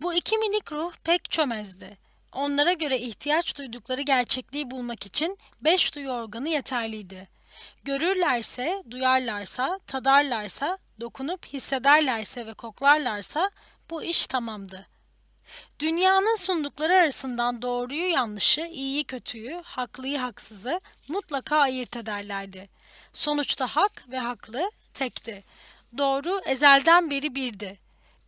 Bu iki minik ruh pek çömezdi. Onlara göre ihtiyaç duydukları gerçekliği bulmak için beş duyu organı yeterliydi. Görürlerse, duyarlarsa, tadarlarsa, dokunup hissederlerse ve koklarlarsa bu iş tamamdı. Dünyanın sundukları arasından doğruyu yanlışı, iyiyi kötüyü, haklıyı haksızı mutlaka ayırt ederlerdi. Sonuçta hak ve haklı tekti. Doğru ezelden beri birdi.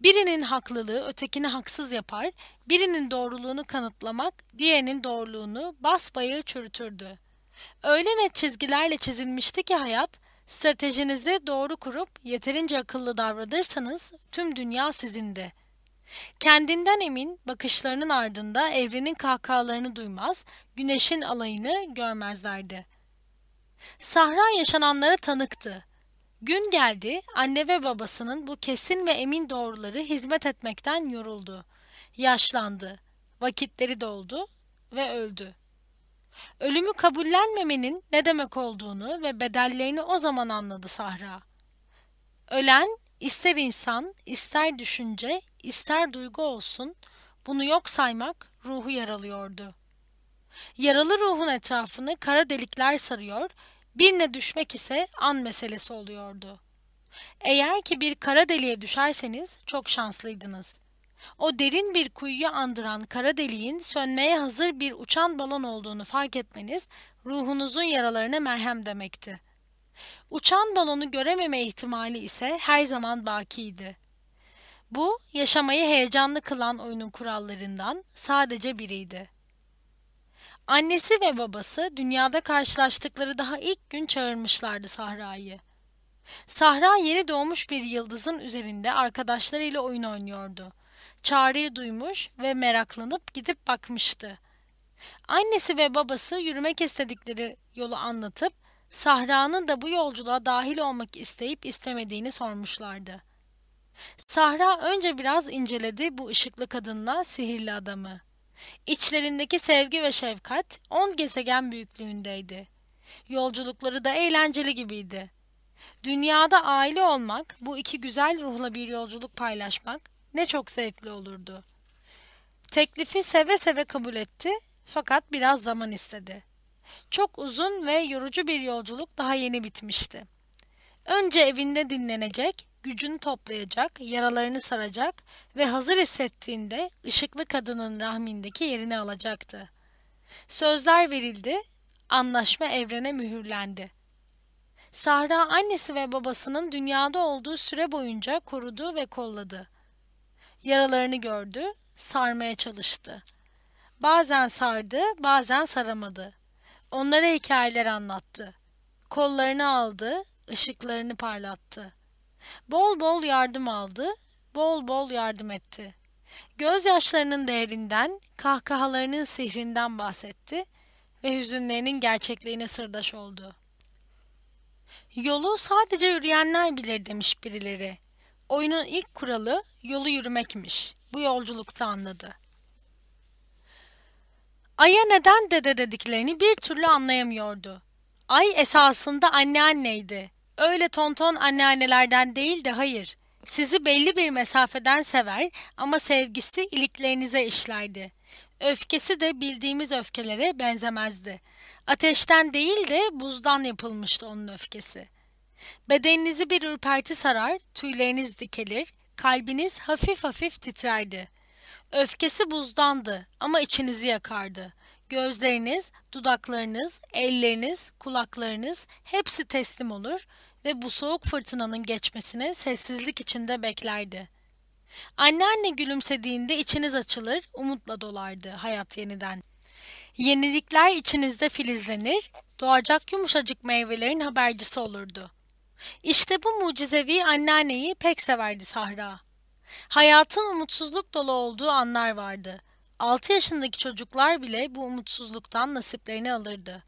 Birinin haklılığı ötekini haksız yapar, birinin doğruluğunu kanıtlamak diğerinin doğruluğunu basbayır çürütürdü. Öyle net çizgilerle çizilmişti ki hayat, stratejinizi doğru kurup yeterince akıllı davranırsanız tüm dünya sizindi. Kendinden emin bakışlarının ardında evrenin kahkahalarını duymaz, güneşin alayını görmezlerdi. Sahra yaşananlara tanıktı. Gün geldi, anne ve babasının bu kesin ve emin doğruları hizmet etmekten yoruldu. Yaşlandı, vakitleri doldu ve öldü. Ölümü kabullenmemenin ne demek olduğunu ve bedellerini o zaman anladı Sahra. Ölen ister insan, ister düşünce, ister duygu olsun bunu yok saymak ruhu yaralıyordu. Yaralı ruhun etrafını kara delikler sarıyor, birine düşmek ise an meselesi oluyordu. Eğer ki bir kara deliğe düşerseniz çok şanslıydınız. O derin bir kuyuya andıran kara deliğin sönmeye hazır bir uçan balon olduğunu fark etmeniz ruhunuzun yaralarına merhem demekti. Uçan balonu görememe ihtimali ise her zaman bakiydi. Bu, yaşamayı heyecanlı kılan oyunun kurallarından sadece biriydi. Annesi ve babası dünyada karşılaştıkları daha ilk gün çağırmışlardı Sahra'yı. Sahra yeni doğmuş bir yıldızın üzerinde arkadaşlarıyla oyun oynuyordu. Çağrıyı duymuş ve meraklanıp gidip bakmıştı. Annesi ve babası yürümek istedikleri yolu anlatıp Sahra'nın da bu yolculuğa dahil olmak isteyip istemediğini sormuşlardı. Sahra önce biraz inceledi bu ışıklı kadınla sihirli adamı. İçlerindeki sevgi ve şefkat on gezegen büyüklüğündeydi. Yolculukları da eğlenceli gibiydi. Dünyada aile olmak, bu iki güzel ruhla bir yolculuk paylaşmak ne çok zevkli olurdu. Teklifi seve seve kabul etti fakat biraz zaman istedi. Çok uzun ve yorucu bir yolculuk daha yeni bitmişti. Önce evinde dinlenecek, gücünü toplayacak, yaralarını saracak ve hazır hissettiğinde ışıklı kadının rahmindeki yerini alacaktı. Sözler verildi, anlaşma evrene mühürlendi. Sahra annesi ve babasının dünyada olduğu süre boyunca korudu ve kolladı. Yaralarını gördü, sarmaya çalıştı. Bazen sardı, bazen saramadı. Onlara hikayeler anlattı. Kollarını aldı, ışıklarını parlattı. Bol bol yardım aldı, bol bol yardım etti. Gözyaşlarının değerinden, kahkahalarının sihrinden bahsetti ve hüzünlerinin gerçekliğine sırdaş oldu. Yolu sadece yürüyenler bilir demiş birileri. Oyunun ilk kuralı yolu yürümekmiş. Bu yolculukta anladı. Ay'a neden dede dediklerini bir türlü anlayamıyordu. Ay esasında anneanneydi. Öyle tonton anneannelerden değil de hayır. Sizi belli bir mesafeden sever ama sevgisi iliklerinize işlerdi. Öfkesi de bildiğimiz öfkelere benzemezdi. Ateşten değil de buzdan yapılmıştı onun öfkesi. Bedeninizi bir ürperti sarar, tüyleriniz dikelir, kalbiniz hafif hafif titrerdi. Öfkesi buzdandı ama içinizi yakardı. Gözleriniz, dudaklarınız, elleriniz, kulaklarınız hepsi teslim olur ve bu soğuk fırtınanın geçmesini sessizlik içinde beklerdi. Anneanne gülümsediğinde içiniz açılır, umutla dolardı hayat yeniden. Yenilikler içinizde filizlenir, doğacak yumuşacık meyvelerin habercisi olurdu. İşte bu mucizevi anneanneyi pek severdi Sahra. Hayatın umutsuzluk dolu olduğu anlar vardı. 6 yaşındaki çocuklar bile bu umutsuzluktan nasiplerini alırdı.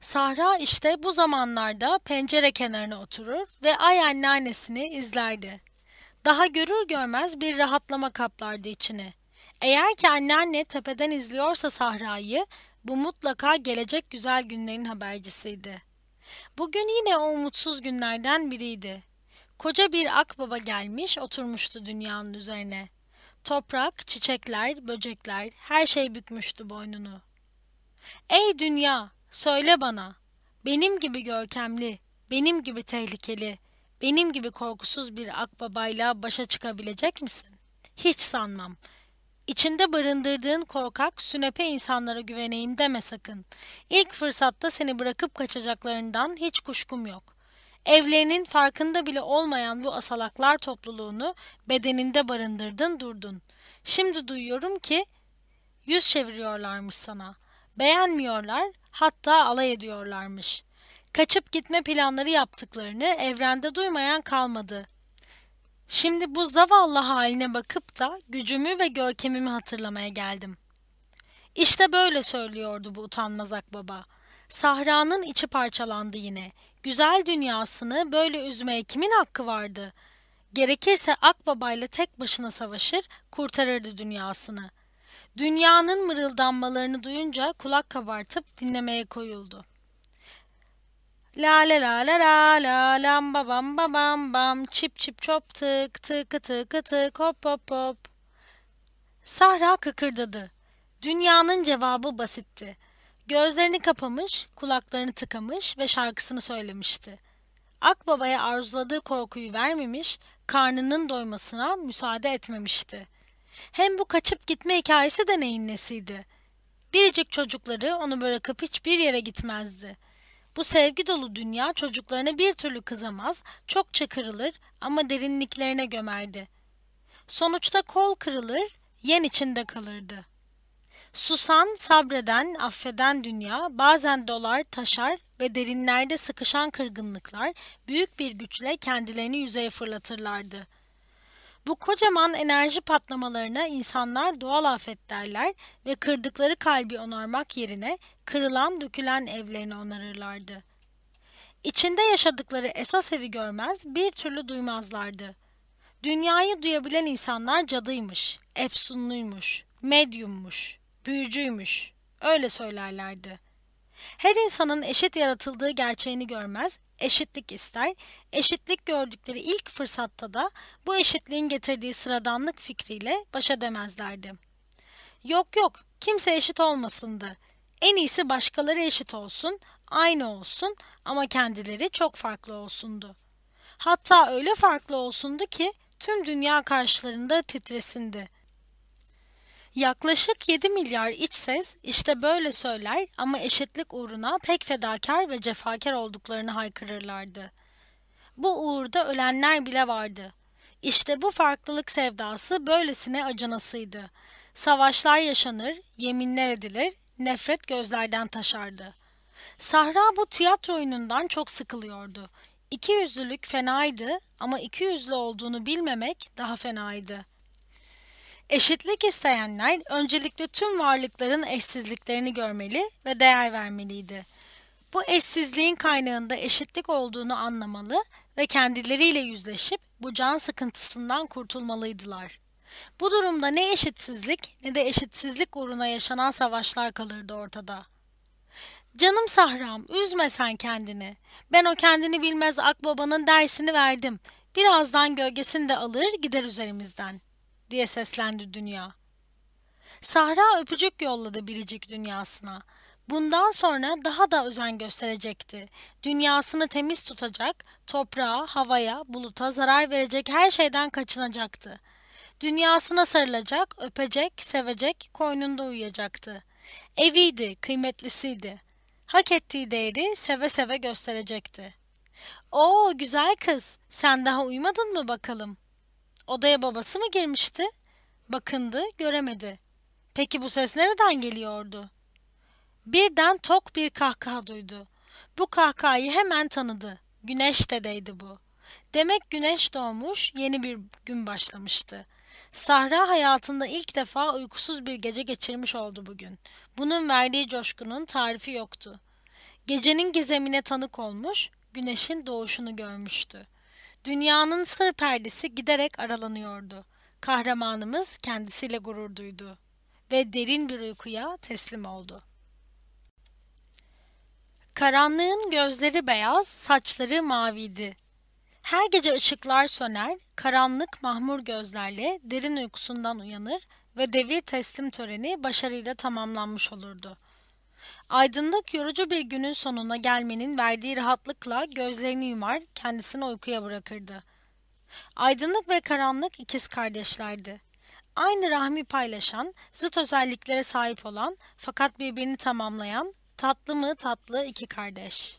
Sahra işte bu zamanlarda pencere kenarına oturur ve ay anneannesini izlerdi. Daha görür görmez bir rahatlama kaplardı içini. Eğer ki anneanne tepeden izliyorsa Sahra'yı, bu mutlaka gelecek güzel günlerin habercisiydi. Bugün yine o umutsuz günlerden biriydi. Koca bir akbaba gelmiş oturmuştu dünyanın üzerine. Toprak, çiçekler, böcekler, her şey bükmüştü boynunu. Ey dünya, söyle bana, benim gibi görkemli, benim gibi tehlikeli, benim gibi korkusuz bir akbabayla başa çıkabilecek misin? Hiç sanmam. İçinde barındırdığın korkak, sünepe insanlara güveneyim deme sakın. İlk fırsatta seni bırakıp kaçacaklarından hiç kuşkum yok. Evlerinin farkında bile olmayan bu asalaklar topluluğunu bedeninde barındırdın durdun. Şimdi duyuyorum ki yüz çeviriyorlarmış sana. Beğenmiyorlar, hatta alay ediyorlarmış. Kaçıp gitme planları yaptıklarını evrende duymayan kalmadı. Şimdi bu zavallı haline bakıp da gücümü ve görkemimi hatırlamaya geldim. İşte böyle söylüyordu bu utanmaz akbaba. Sahra'nın içi parçalandı yine. Güzel dünyasını böyle üzmeye kimin hakkı vardı? Gerekirse akbabayla tek başına savaşır, kurtarırdı dünyasını. Dünyanın mırıldanmalarını duyunca kulak kabartıp dinlemeye koyuldu. La la la la la la lam ba bam ba bam bam çip çip çop tık tık tık tık hop hop hop. Sahra kıkırdadı. Dünyanın cevabı basitti. Gözlerini kapamış, kulaklarını tıkamış ve şarkısını söylemişti. Akbaba'ya arzuladığı korkuyu vermemiş, karnının doymasına müsaade etmemişti. Hem bu kaçıp gitme hikayesi de neyin nesiydi? Biricik çocukları onu bırakıp hiçbir yere gitmezdi. Bu sevgi dolu dünya çocuklarına bir türlü kızamaz, çok kırılır ama derinliklerine gömerdi. Sonuçta kol kırılır, yen içinde kalırdı. Susan, sabreden, affeden dünya bazen dolar, taşar ve derinlerde sıkışan kırgınlıklar büyük bir güçle kendilerini yüzeye fırlatırlardı. Bu kocaman enerji patlamalarına insanlar doğal afet derler ve kırdıkları kalbi onarmak yerine kırılan dökülen evlerini onarırlardı. İçinde yaşadıkları esas evi görmez bir türlü duymazlardı. Dünyayı duyabilen insanlar cadıymış, efsunluymuş, medyummuş, büyücüymüş. Öyle söylerlerdi. Her insanın eşit yaratıldığı gerçeğini görmez, eşitlik ister. Eşitlik gördükleri ilk fırsatta da bu eşitliğin getirdiği sıradanlık fikriyle baş edemezlerdi. Yok yok, kimse eşit olmasındı. En iyisi başkaları eşit olsun, aynı olsun ama kendileri çok farklı olsundu. Hatta öyle farklı olsundu ki tüm dünya karşılarında titresindi. Yaklaşık 7 milyar iç ses işte böyle söyler ama eşitlik uğruna pek fedakar ve cefakar olduklarını haykırırlardı. Bu uğurda ölenler bile vardı. İşte bu farklılık sevdası böylesine acınasıydı. Savaşlar yaşanır, yeminler edilir, nefret gözlerden taşardı. Sahra bu tiyatro oyunundan çok sıkılıyordu. İki yüzlülük fenaydı ama iki yüzlü olduğunu bilmemek daha fenaydı. Eşitlik isteyenler öncelikle tüm varlıkların eşsizliklerini görmeli ve değer vermeliydi. Bu eşsizliğin kaynağında eşitlik olduğunu anlamalı ve kendileriyle yüzleşip bu can sıkıntısından kurtulmalıydılar. Bu durumda ne eşitsizlik ne de eşitsizlik uğruna yaşanan savaşlar kalırdı ortada. Canım Sahram, üzme sen kendini. Ben o kendini bilmez akbabanın dersini verdim. Birazdan gölgesini de alır gider üzerimizden.'' Diye seslendi dünya. Sahra öpücük yolladı biricik dünyasına. Bundan sonra daha da özen gösterecekti. Dünyasını temiz tutacak, toprağa, havaya, buluta zarar verecek her şeyden kaçınacaktı. Dünyasına sarılacak, öpecek, sevecek, koynunda uyuyacaktı. Eviydi, kıymetlisiydi. Hak ettiği değeri seve seve gösterecekti. Oo güzel kız, sen daha uyumadın mı bakalım? Odaya babası mı girmişti? Bakındı, göremedi. Peki bu ses nereden geliyordu? Birden tok bir kahkaha duydu. Bu kahkahayı hemen tanıdı. Güneş dedeydi bu. Demek güneş doğmuş, yeni bir gün başlamıştı. Sahra hayatında ilk defa uykusuz bir gece geçirmiş oldu bugün. Bunun verdiği coşkunun tarifi yoktu. Gecenin gizemine tanık olmuş, güneşin doğuşunu görmüştü. Dünyanın sır perdesi giderek aralanıyordu. Kahramanımız kendisiyle gurur duydu ve derin bir uykuya teslim oldu. Karanlığın gözleri beyaz, saçları maviydi. Her gece ışıklar söner, karanlık mahmur gözlerle derin uykusundan uyanır ve devir teslim töreni başarıyla tamamlanmış olurdu. Aydınlık yorucu bir günün sonuna gelmenin verdiği rahatlıkla gözlerini yumar, kendisini uykuya bırakırdı. Aydınlık ve karanlık ikiz kardeşlerdi. Aynı rahmi paylaşan, zıt özelliklere sahip olan fakat birbirini tamamlayan tatlı mı tatlı iki kardeş.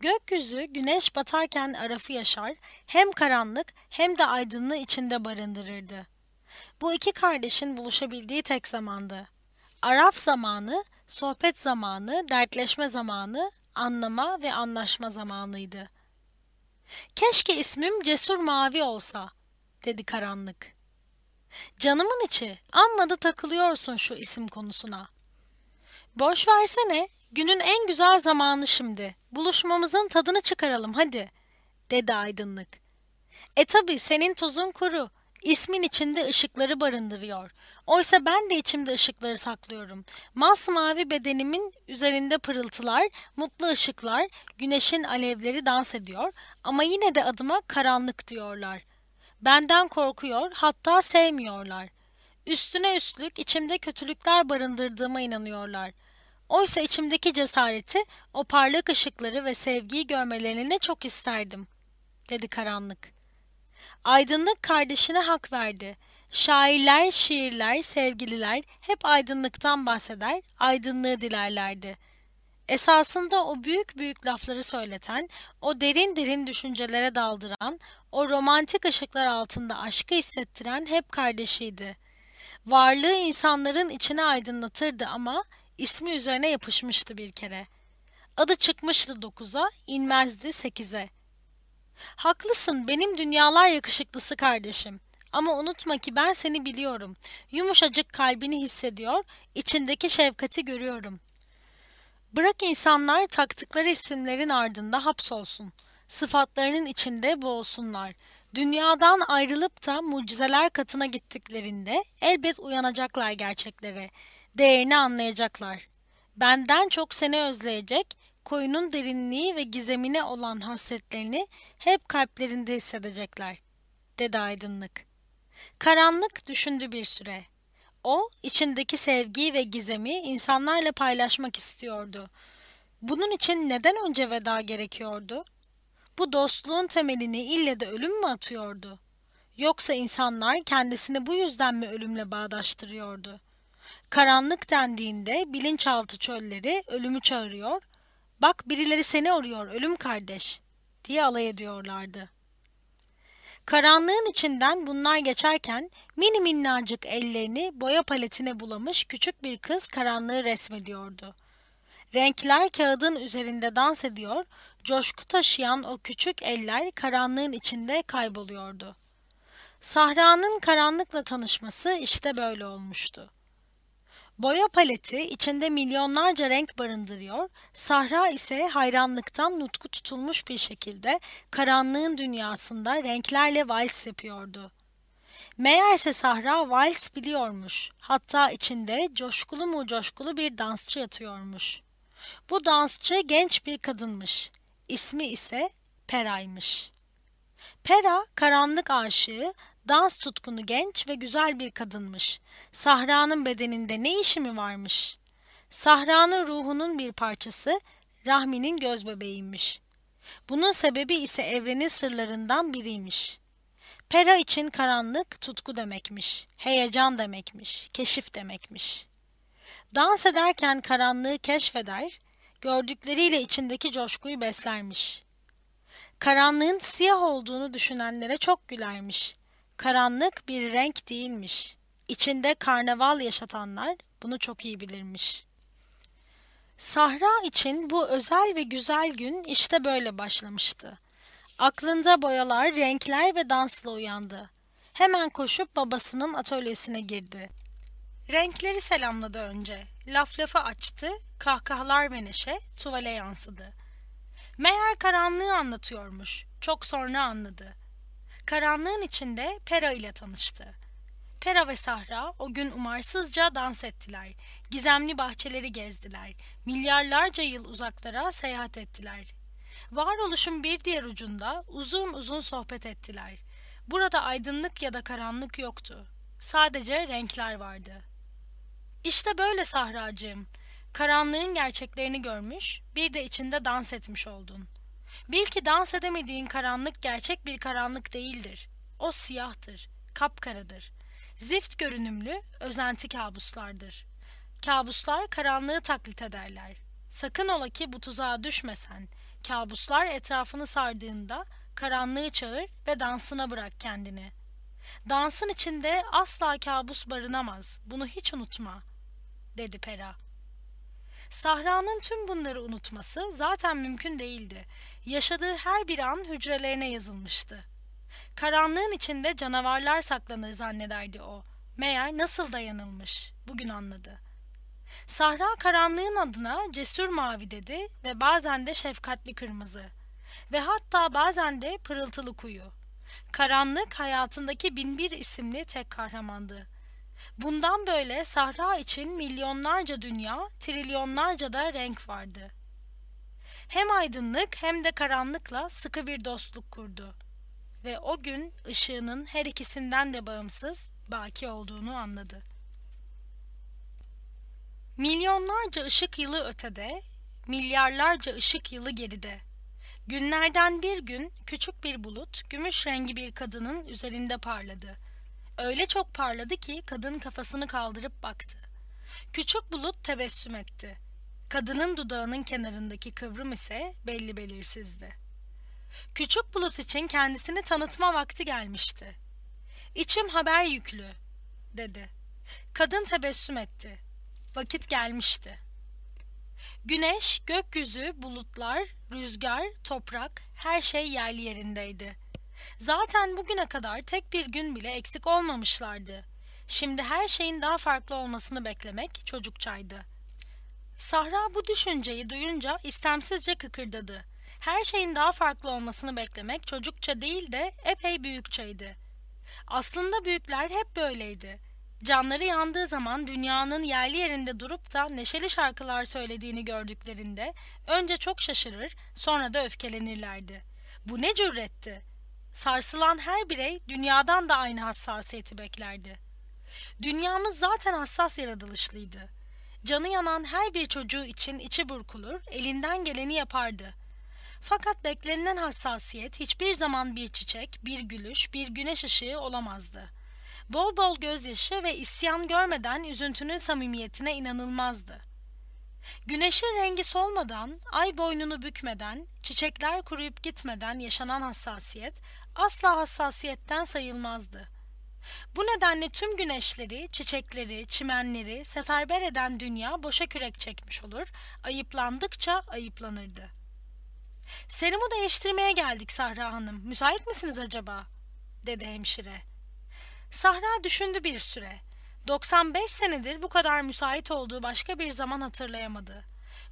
Gökyüzü güneş batarken arafı yaşar, hem karanlık hem de aydınlığı içinde barındırırdı. Bu iki kardeşin buluşabildiği tek zamandı. Araf zamanı sohbet zamanı, dertleşme zamanı, anlama ve anlaşma zamanıydı. Keşke ismim Cesur Mavi olsa, dedi karanlık. Canımın içi, amma da takılıyorsun şu isim konusuna. Boş versene, günün en güzel zamanı şimdi. Buluşmamızın tadını çıkaralım hadi, dedi aydınlık. E tabi senin tuzun kuru, İsmin içinde ışıkları barındırıyor. Oysa ben de içimde ışıkları saklıyorum. Masmavi bedenimin üzerinde pırıltılar, mutlu ışıklar, güneşin alevleri dans ediyor ama yine de adıma karanlık diyorlar. Benden korkuyor, hatta sevmiyorlar. Üstüne üstlük içimde kötülükler barındırdığıma inanıyorlar. Oysa içimdeki cesareti, o parlak ışıkları ve sevgiyi görmelerini ne çok isterdim, dedi karanlık. Aydınlık kardeşine hak verdi. Şairler, şiirler, sevgililer hep aydınlıktan bahseder, aydınlığı dilerlerdi. Esasında o büyük büyük lafları söyleten, o derin derin düşüncelere daldıran, o romantik ışıklar altında aşkı hissettiren hep kardeşiydi. Varlığı insanların içine aydınlatırdı ama ismi üzerine yapışmıştı bir kere. Adı çıkmıştı dokuza, inmezdi sekize. Haklısın benim dünyalar yakışıklısı kardeşim. Ama unutma ki ben seni biliyorum. Yumuşacık kalbini hissediyor, içindeki şefkati görüyorum. Bırak insanlar taktıkları isimlerin ardında hapsolsun. Sıfatlarının içinde boğulsunlar. Dünyadan ayrılıp da mucizeler katına gittiklerinde elbet uyanacaklar gerçeklere. Değerini anlayacaklar. Benden çok seni özleyecek, koyunun derinliği ve gizemine olan hasretlerini hep kalplerinde hissedecekler, dedi aydınlık. Karanlık düşündü bir süre. O, içindeki sevgiyi ve gizemi insanlarla paylaşmak istiyordu. Bunun için neden önce veda gerekiyordu? Bu dostluğun temelini ille de ölüm mü atıyordu? Yoksa insanlar kendisini bu yüzden mi ölümle bağdaştırıyordu? Karanlık dendiğinde bilinçaltı çölleri ölümü çağırıyor, bak birileri seni arıyor ölüm kardeş diye alay ediyorlardı. Karanlığın içinden bunlar geçerken mini minnacık ellerini boya paletine bulamış küçük bir kız karanlığı resmediyordu. Renkler kağıdın üzerinde dans ediyor, coşku taşıyan o küçük eller karanlığın içinde kayboluyordu. Sahra'nın karanlıkla tanışması işte böyle olmuştu. Boya paleti içinde milyonlarca renk barındırıyor, Sahra ise hayranlıktan nutku tutulmuş bir şekilde karanlığın dünyasında renklerle vals yapıyordu. Meğerse Sahra vals biliyormuş. Hatta içinde coşkulu mu coşkulu bir dansçı yatıyormuş. Bu dansçı genç bir kadınmış. İsmi ise Pera'ymış. Pera karanlık aşığı, dans tutkunu genç ve güzel bir kadınmış. Sahra'nın bedeninde ne işi mi varmış? Sahra'nın ruhunun bir parçası, Rahmi'nin göz bebeğiymiş. Bunun sebebi ise evrenin sırlarından biriymiş. Pera için karanlık tutku demekmiş, heyecan demekmiş, keşif demekmiş. Dans ederken karanlığı keşfeder, gördükleriyle içindeki coşkuyu beslermiş. Karanlığın siyah olduğunu düşünenlere çok gülermiş. Karanlık bir renk değilmiş. İçinde karnaval yaşatanlar bunu çok iyi bilirmiş. Sahra için bu özel ve güzel gün işte böyle başlamıştı. Aklında boyalar, renkler ve dansla uyandı. Hemen koşup babasının atölyesine girdi. Renkleri selamladı önce. Laf lafı açtı, kahkahalar ve neşe tuvale yansıdı. Meğer karanlığı anlatıyormuş. Çok sonra anladı. Karanlığın içinde Pera ile tanıştı. Pera ve Sahra o gün umarsızca dans ettiler. Gizemli bahçeleri gezdiler. Milyarlarca yıl uzaklara seyahat ettiler. Varoluşun bir diğer ucunda uzun uzun sohbet ettiler. Burada aydınlık ya da karanlık yoktu. Sadece renkler vardı. İşte böyle Sahracığım. Karanlığın gerçeklerini görmüş, bir de içinde dans etmiş oldun. Bil ki dans edemediğin karanlık gerçek bir karanlık değildir. O siyahtır, kapkaradır. Zift görünümlü, özenti kabuslardır. Kabuslar karanlığı taklit ederler. Sakın ola ki bu tuzağa düşmesen. Kabuslar etrafını sardığında karanlığı çağır ve dansına bırak kendini. Dansın içinde asla kabus barınamaz. Bunu hiç unutma, dedi Pera. Sahra'nın tüm bunları unutması zaten mümkün değildi. Yaşadığı her bir an hücrelerine yazılmıştı. Karanlığın içinde canavarlar saklanır zannederdi o. Meğer nasıl dayanılmış, bugün anladı. Sahra karanlığın adına cesur mavi dedi ve bazen de şefkatli kırmızı. Ve hatta bazen de pırıltılı kuyu. Karanlık hayatındaki binbir isimli tek kahramandı. Bundan böyle Sahra için milyonlarca dünya, trilyonlarca da renk vardı. Hem aydınlık hem de karanlıkla sıkı bir dostluk kurdu. Ve o gün ışığının her ikisinden de bağımsız, baki olduğunu anladı. Milyonlarca ışık yılı ötede, milyarlarca ışık yılı geride. Günlerden bir gün küçük bir bulut gümüş rengi bir kadının üzerinde parladı. Öyle çok parladı ki kadın kafasını kaldırıp baktı. Küçük bulut tebessüm etti. Kadının dudağının kenarındaki kıvrım ise belli belirsizdi. Küçük bulut için kendisini tanıtma vakti gelmişti. İçim haber yüklü, dedi. Kadın tebessüm etti. Vakit gelmişti. Güneş, gökyüzü, bulutlar, rüzgar, toprak, her şey yerli yerindeydi. Zaten bugüne kadar tek bir gün bile eksik olmamışlardı. Şimdi her şeyin daha farklı olmasını beklemek çocukçaydı. Sahra bu düşünceyi duyunca istemsizce kıkırdadı. Her şeyin daha farklı olmasını beklemek çocukça değil de epey büyükçeydi. Aslında büyükler hep böyleydi. Canları yandığı zaman dünyanın yerli yerinde durup da neşeli şarkılar söylediğini gördüklerinde önce çok şaşırır, sonra da öfkelenirlerdi. Bu ne cüretti? Sarsılan her birey dünyadan da aynı hassasiyeti beklerdi. Dünyamız zaten hassas yaratılışlıydı. Canı yanan her bir çocuğu için içi burkulur, elinden geleni yapardı. Fakat beklenilen hassasiyet hiçbir zaman bir çiçek, bir gülüş, bir güneş ışığı olamazdı. Bol bol gözyaşı ve isyan görmeden üzüntünün samimiyetine inanılmazdı. Güneşin rengi solmadan, ay boynunu bükmeden, çiçekler kuruyup gitmeden yaşanan hassasiyet asla hassasiyetten sayılmazdı. Bu nedenle tüm güneşleri, çiçekleri, çimenleri seferber eden dünya boşa kürek çekmiş olur, ayıplandıkça ayıplanırdı. Serumu değiştirmeye geldik Sahra Hanım. Müsait misiniz acaba? dedi hemşire. Sahra düşündü bir süre. 95 senedir bu kadar müsait olduğu başka bir zaman hatırlayamadı.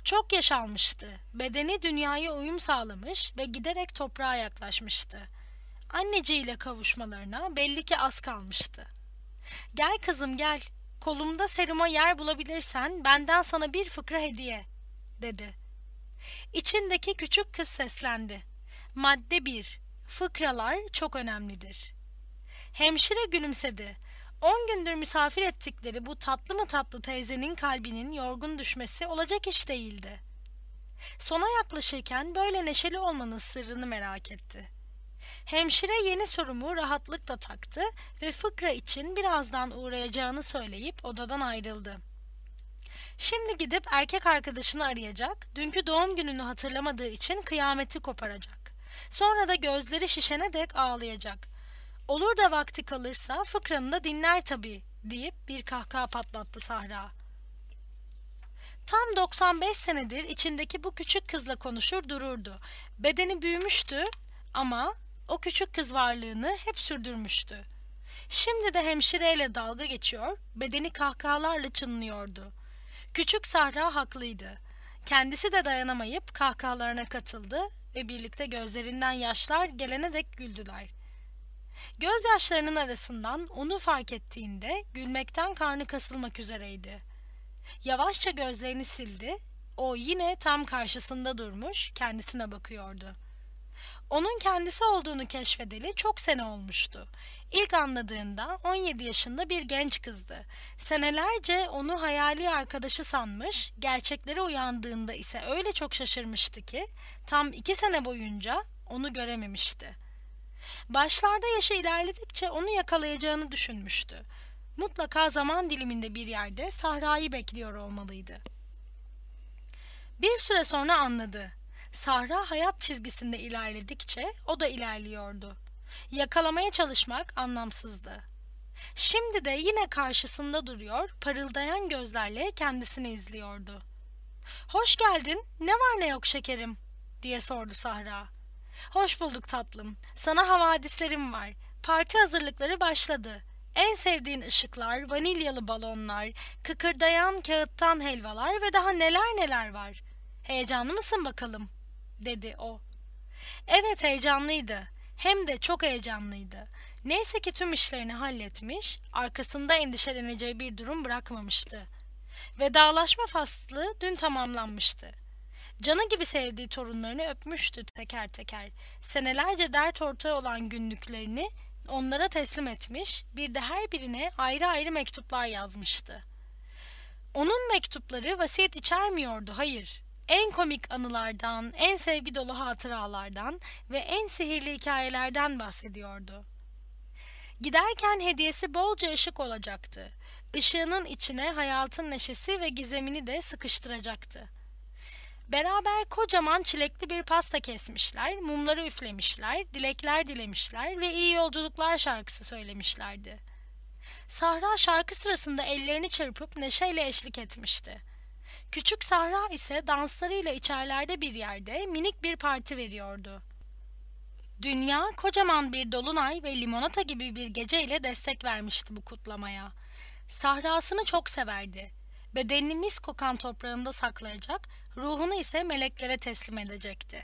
Çok yaş almıştı. Bedeni dünyaya uyum sağlamış ve giderek toprağa yaklaşmıştı. Anneciğiyle kavuşmalarına belli ki az kalmıştı. Gel kızım gel. Kolumda seruma yer bulabilirsen benden sana bir fıkra hediye, dedi. İçindeki küçük kız seslendi. Madde 1. Fıkralar çok önemlidir. Hemşire gülümsedi. On gündür misafir ettikleri bu tatlı mı tatlı teyzenin kalbinin yorgun düşmesi olacak iş değildi. Sona yaklaşırken böyle neşeli olmanın sırrını merak etti. Hemşire yeni sorumu rahatlıkla taktı ve fıkra için birazdan uğrayacağını söyleyip odadan ayrıldı. Şimdi gidip erkek arkadaşını arayacak, dünkü doğum gününü hatırlamadığı için kıyameti koparacak. Sonra da gözleri şişene dek ağlayacak. Olur da vakti kalırsa fıkranı da dinler tabii deyip bir kahkaha patlattı Sahra. Tam 95 senedir içindeki bu küçük kızla konuşur dururdu. Bedeni büyümüştü ama o küçük kız varlığını hep sürdürmüştü. Şimdi de hemşireyle dalga geçiyor, bedeni kahkahalarla çınlıyordu. Küçük Sahra haklıydı. Kendisi de dayanamayıp kahkahalarına katıldı ve birlikte gözlerinden yaşlar gelene dek güldüler. Gözyaşlarının arasından onu fark ettiğinde gülmekten karnı kasılmak üzereydi. Yavaşça gözlerini sildi. O yine tam karşısında durmuş, kendisine bakıyordu. Onun kendisi olduğunu keşfedeli çok sene olmuştu. İlk anladığında 17 yaşında bir genç kızdı. Senelerce onu hayali arkadaşı sanmış, gerçeklere uyandığında ise öyle çok şaşırmıştı ki tam iki sene boyunca onu görememişti. Başlarda yaşı ilerledikçe onu yakalayacağını düşünmüştü. Mutlaka zaman diliminde bir yerde Sahra'yı bekliyor olmalıydı. Bir süre sonra anladı. Sahra hayat çizgisinde ilerledikçe o da ilerliyordu. Yakalamaya çalışmak anlamsızdı. Şimdi de yine karşısında duruyor, parıldayan gözlerle kendisini izliyordu. Hoş geldin, ne var ne yok şekerim, diye sordu Sahra. Hoş bulduk tatlım, sana havadislerim var. Parti hazırlıkları başladı. En sevdiğin ışıklar, vanilyalı balonlar, kıkırdayan kağıttan helvalar ve daha neler neler var. Heyecanlı mısın bakalım?'' Dedi o. Evet heyecanlıydı. Hem de çok heyecanlıydı. Neyse ki tüm işlerini halletmiş, arkasında endişeleneceği bir durum bırakmamıştı. Vedalaşma faslı dün tamamlanmıştı. Canı gibi sevdiği torunlarını öpmüştü teker teker. Senelerce dert ortağı olan günlüklerini onlara teslim etmiş, bir de her birine ayrı ayrı mektuplar yazmıştı. Onun mektupları vasiyet içermiyordu, hayır en komik anılardan, en sevgi dolu hatıralardan ve en sihirli hikayelerden bahsediyordu. Giderken hediyesi bolca ışık olacaktı. Işığının içine hayatın neşesi ve gizemini de sıkıştıracaktı. Beraber kocaman çilekli bir pasta kesmişler, mumları üflemişler, dilekler dilemişler ve iyi yolculuklar şarkısı söylemişlerdi. Sahra şarkı sırasında ellerini çırpıp neşeyle eşlik etmişti. Küçük Sahra ise danslarıyla içerlerde bir yerde minik bir parti veriyordu. Dünya kocaman bir dolunay ve limonata gibi bir geceyle destek vermişti bu kutlamaya. Sahrasını çok severdi. Bedenini mis kokan toprağında saklayacak, ruhunu ise meleklere teslim edecekti.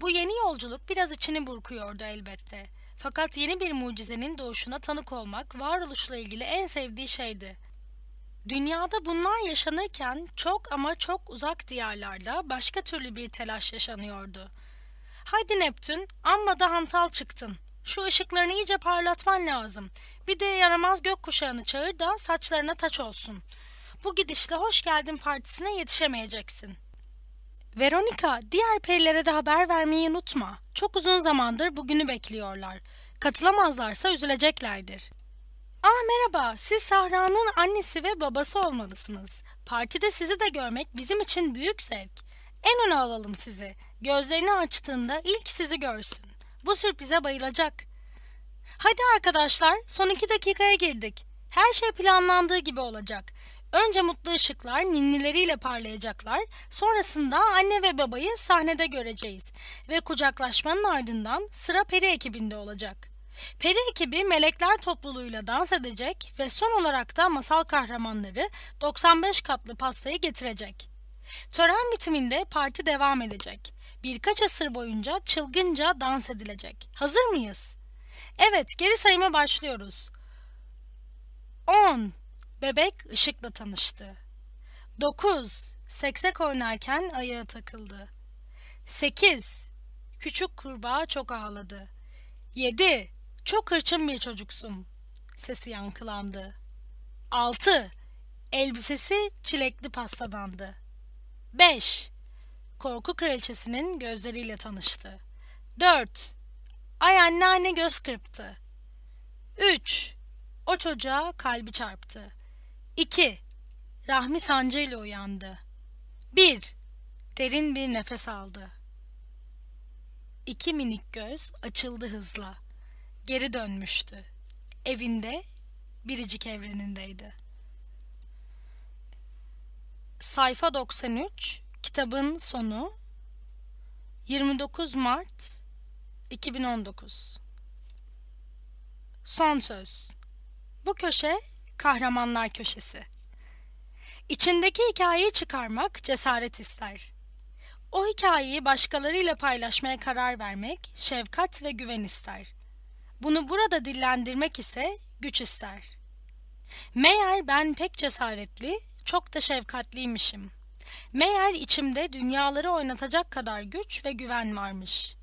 Bu yeni yolculuk biraz içini burkuyordu elbette. Fakat yeni bir mucizenin doğuşuna tanık olmak varoluşla ilgili en sevdiği şeydi. Dünyada bunlar yaşanırken çok ama çok uzak diyarlarda başka türlü bir telaş yaşanıyordu. Haydi Neptün, amma da hantal çıktın. Şu ışıklarını iyice parlatman lazım. Bir de yaramaz gökkuşağını çağır da saçlarına taç olsun. Bu gidişle hoş geldin partisine yetişemeyeceksin. Veronica, diğer perilere de haber vermeyi unutma. Çok uzun zamandır bugünü bekliyorlar. Katılamazlarsa üzüleceklerdir. Aa merhaba, siz Sahra'nın annesi ve babası olmalısınız. Partide sizi de görmek bizim için büyük zevk. En öne alalım sizi. Gözlerini açtığında ilk sizi görsün. Bu sürprize bayılacak. Hadi arkadaşlar, son iki dakikaya girdik. Her şey planlandığı gibi olacak. Önce mutlu ışıklar ninnileriyle parlayacaklar. Sonrasında anne ve babayı sahnede göreceğiz. Ve kucaklaşmanın ardından sıra peri ekibinde olacak. Peri ekibi melekler topluluğuyla dans edecek ve son olarak da masal kahramanları 95 katlı pastayı getirecek. Tören bitiminde parti devam edecek. Birkaç asır boyunca çılgınca dans edilecek. Hazır mıyız? Evet, geri sayıma başlıyoruz. 10 Bebek ışıkla tanıştı. 9. Seksek oynarken ayağı takıldı. 8. Küçük kurbağa çok ağladı. 7. Çok hırçın bir çocuksun. Sesi yankılandı. 6. Elbisesi çilekli pastadandı. 5. Korku kraliçesinin gözleriyle tanıştı. 4. Ay anneanne göz kırptı. 3. O çocuğa kalbi çarptı. 2. Rahmi sancıyla uyandı. 1. Derin bir nefes aldı. İki minik göz açıldı hızla. Geri dönmüştü. Evinde, biricik evrenindeydi. Sayfa 93, kitabın sonu 29 Mart 2019 Son söz Bu köşe kahramanlar köşesi. İçindeki hikayeyi çıkarmak cesaret ister. O hikayeyi başkalarıyla paylaşmaya karar vermek şefkat ve güven ister. Bunu burada dillendirmek ise güç ister. Meğer ben pek cesaretli, çok da şefkatliymişim. Meğer içimde dünyaları oynatacak kadar güç ve güven varmış.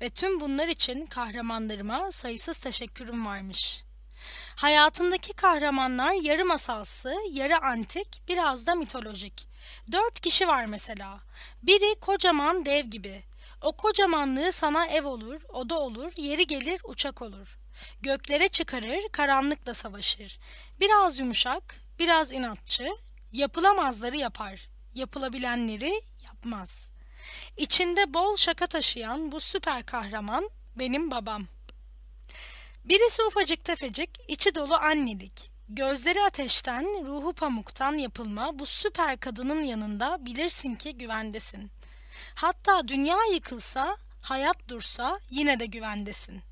Ve tüm bunlar için kahramanlarıma sayısız teşekkürüm varmış.'' Hayatındaki kahramanlar yarı masalsı, yarı antik, biraz da mitolojik. Dört kişi var mesela. Biri kocaman dev gibi. O kocamanlığı sana ev olur, oda olur, yeri gelir uçak olur. Göklere çıkarır, karanlıkla savaşır. Biraz yumuşak, biraz inatçı, yapılamazları yapar, yapılabilenleri yapmaz. İçinde bol şaka taşıyan bu süper kahraman benim babam. Birisi ufacık tefecik, içi dolu annelik. Gözleri ateşten, ruhu pamuktan yapılma bu süper kadının yanında bilirsin ki güvendesin. Hatta dünya yıkılsa, hayat dursa yine de güvendesin.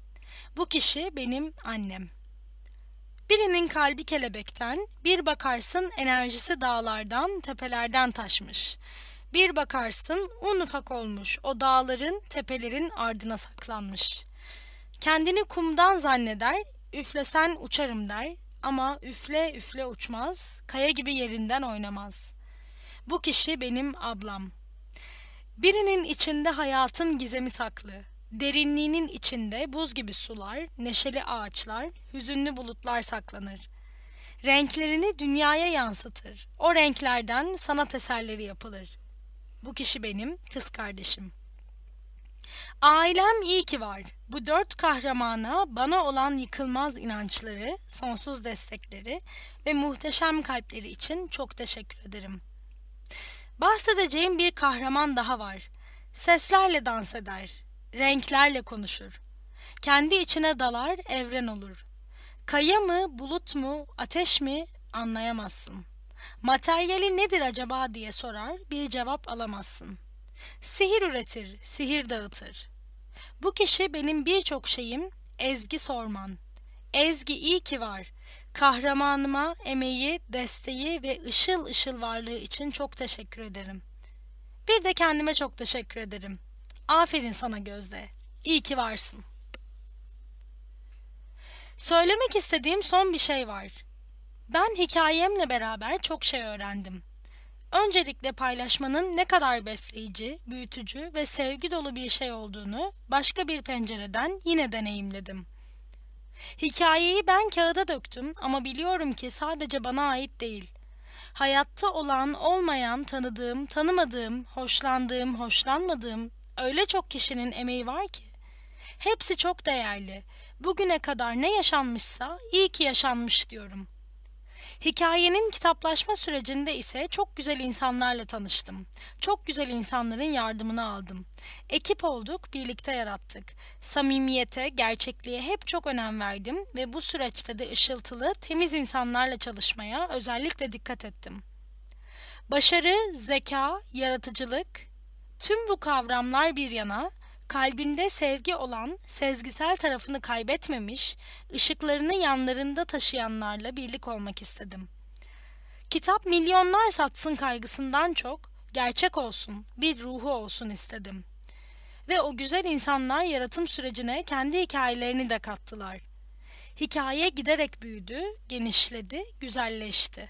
Bu kişi benim annem. Birinin kalbi kelebekten, bir bakarsın enerjisi dağlardan, tepelerden taşmış. Bir bakarsın un ufak olmuş, o dağların, tepelerin ardına saklanmış.'' Kendini kumdan zanneder, üflesen uçarım der ama üfle üfle uçmaz, kaya gibi yerinden oynamaz. Bu kişi benim ablam. Birinin içinde hayatın gizemi saklı. Derinliğinin içinde buz gibi sular, neşeli ağaçlar, hüzünlü bulutlar saklanır. Renklerini dünyaya yansıtır. O renklerden sanat eserleri yapılır. Bu kişi benim kız kardeşim.'' Ailem iyi ki var. Bu dört kahramana bana olan yıkılmaz inançları, sonsuz destekleri ve muhteşem kalpleri için çok teşekkür ederim. Bahsedeceğim bir kahraman daha var. Seslerle dans eder, renklerle konuşur. Kendi içine dalar, evren olur. Kaya mı, bulut mu, ateş mi anlayamazsın. Materyali nedir acaba diye sorar, bir cevap alamazsın. Sihir üretir, sihir dağıtır. Bu kişi benim birçok şeyim Ezgi Sorman. Ezgi iyi ki var. Kahramanıma emeği, desteği ve ışıl ışıl varlığı için çok teşekkür ederim. Bir de kendime çok teşekkür ederim. Aferin sana Gözde. İyi ki varsın. Söylemek istediğim son bir şey var. Ben hikayemle beraber çok şey öğrendim. Öncelikle paylaşmanın ne kadar besleyici, büyütücü ve sevgi dolu bir şey olduğunu başka bir pencereden yine deneyimledim. Hikayeyi ben kağıda döktüm ama biliyorum ki sadece bana ait değil. Hayatta olan, olmayan, tanıdığım, tanımadığım, hoşlandığım, hoşlanmadığım öyle çok kişinin emeği var ki. Hepsi çok değerli. Bugüne kadar ne yaşanmışsa iyi ki yaşanmış diyorum. Hikayenin kitaplaşma sürecinde ise çok güzel insanlarla tanıştım. Çok güzel insanların yardımını aldım. Ekip olduk, birlikte yarattık. Samimiyete, gerçekliğe hep çok önem verdim ve bu süreçte de ışıltılı, temiz insanlarla çalışmaya özellikle dikkat ettim. Başarı, zeka, yaratıcılık, tüm bu kavramlar bir yana, kalbinde sevgi olan, sezgisel tarafını kaybetmemiş, ışıklarını yanlarında taşıyanlarla birlik olmak istedim. Kitap milyonlar satsın kaygısından çok, gerçek olsun, bir ruhu olsun istedim. Ve o güzel insanlar yaratım sürecine kendi hikayelerini de kattılar. Hikaye giderek büyüdü, genişledi, güzelleşti.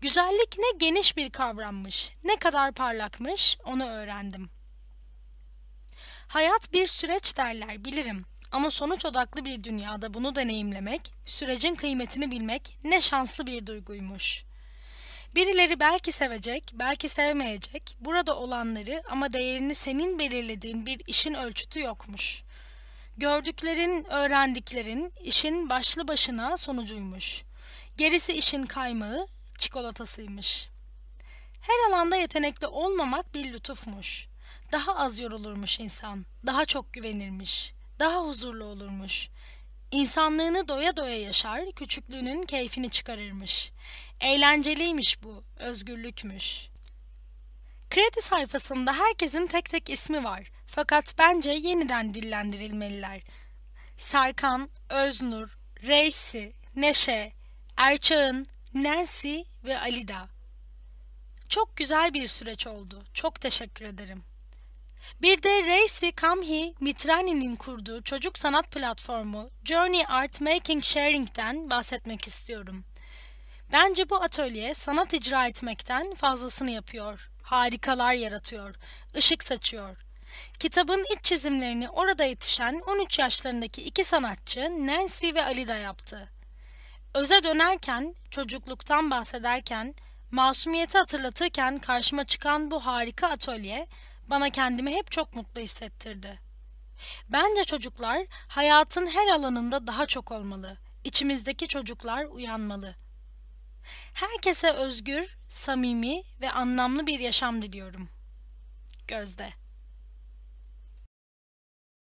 Güzellik ne geniş bir kavrammış, ne kadar parlakmış onu öğrendim.'' Hayat bir süreç derler bilirim. Ama sonuç odaklı bir dünyada bunu deneyimlemek, sürecin kıymetini bilmek ne şanslı bir duyguymuş. Birileri belki sevecek, belki sevmeyecek, burada olanları ama değerini senin belirlediğin bir işin ölçütü yokmuş. Gördüklerin, öğrendiklerin işin başlı başına sonucuymuş. Gerisi işin kaymağı, çikolatasıymış. Her alanda yetenekli olmamak bir lütufmuş daha az yorulurmuş insan, daha çok güvenirmiş, daha huzurlu olurmuş. İnsanlığını doya doya yaşar, küçüklüğünün keyfini çıkarırmış. Eğlenceliymiş bu, özgürlükmüş. Kredi sayfasında herkesin tek tek ismi var. Fakat bence yeniden dillendirilmeliler. Serkan, Öznur, Reysi, Neşe, Erçağın, Nancy ve Alida. Çok güzel bir süreç oldu. Çok teşekkür ederim. Bir de Reisi Kamhi Mitrani'nin kurduğu çocuk sanat platformu Journey Art Making Sharing'den bahsetmek istiyorum. Bence bu atölye sanat icra etmekten fazlasını yapıyor. Harikalar yaratıyor, ışık saçıyor. Kitabın iç çizimlerini orada yetişen 13 yaşlarındaki iki sanatçı Nancy ve Alida yaptı. Öze dönerken, çocukluktan bahsederken, masumiyeti hatırlatırken karşıma çıkan bu harika atölye bana kendimi hep çok mutlu hissettirdi. Bence çocuklar hayatın her alanında daha çok olmalı. İçimizdeki çocuklar uyanmalı. Herkese özgür, samimi ve anlamlı bir yaşam diliyorum. Gözde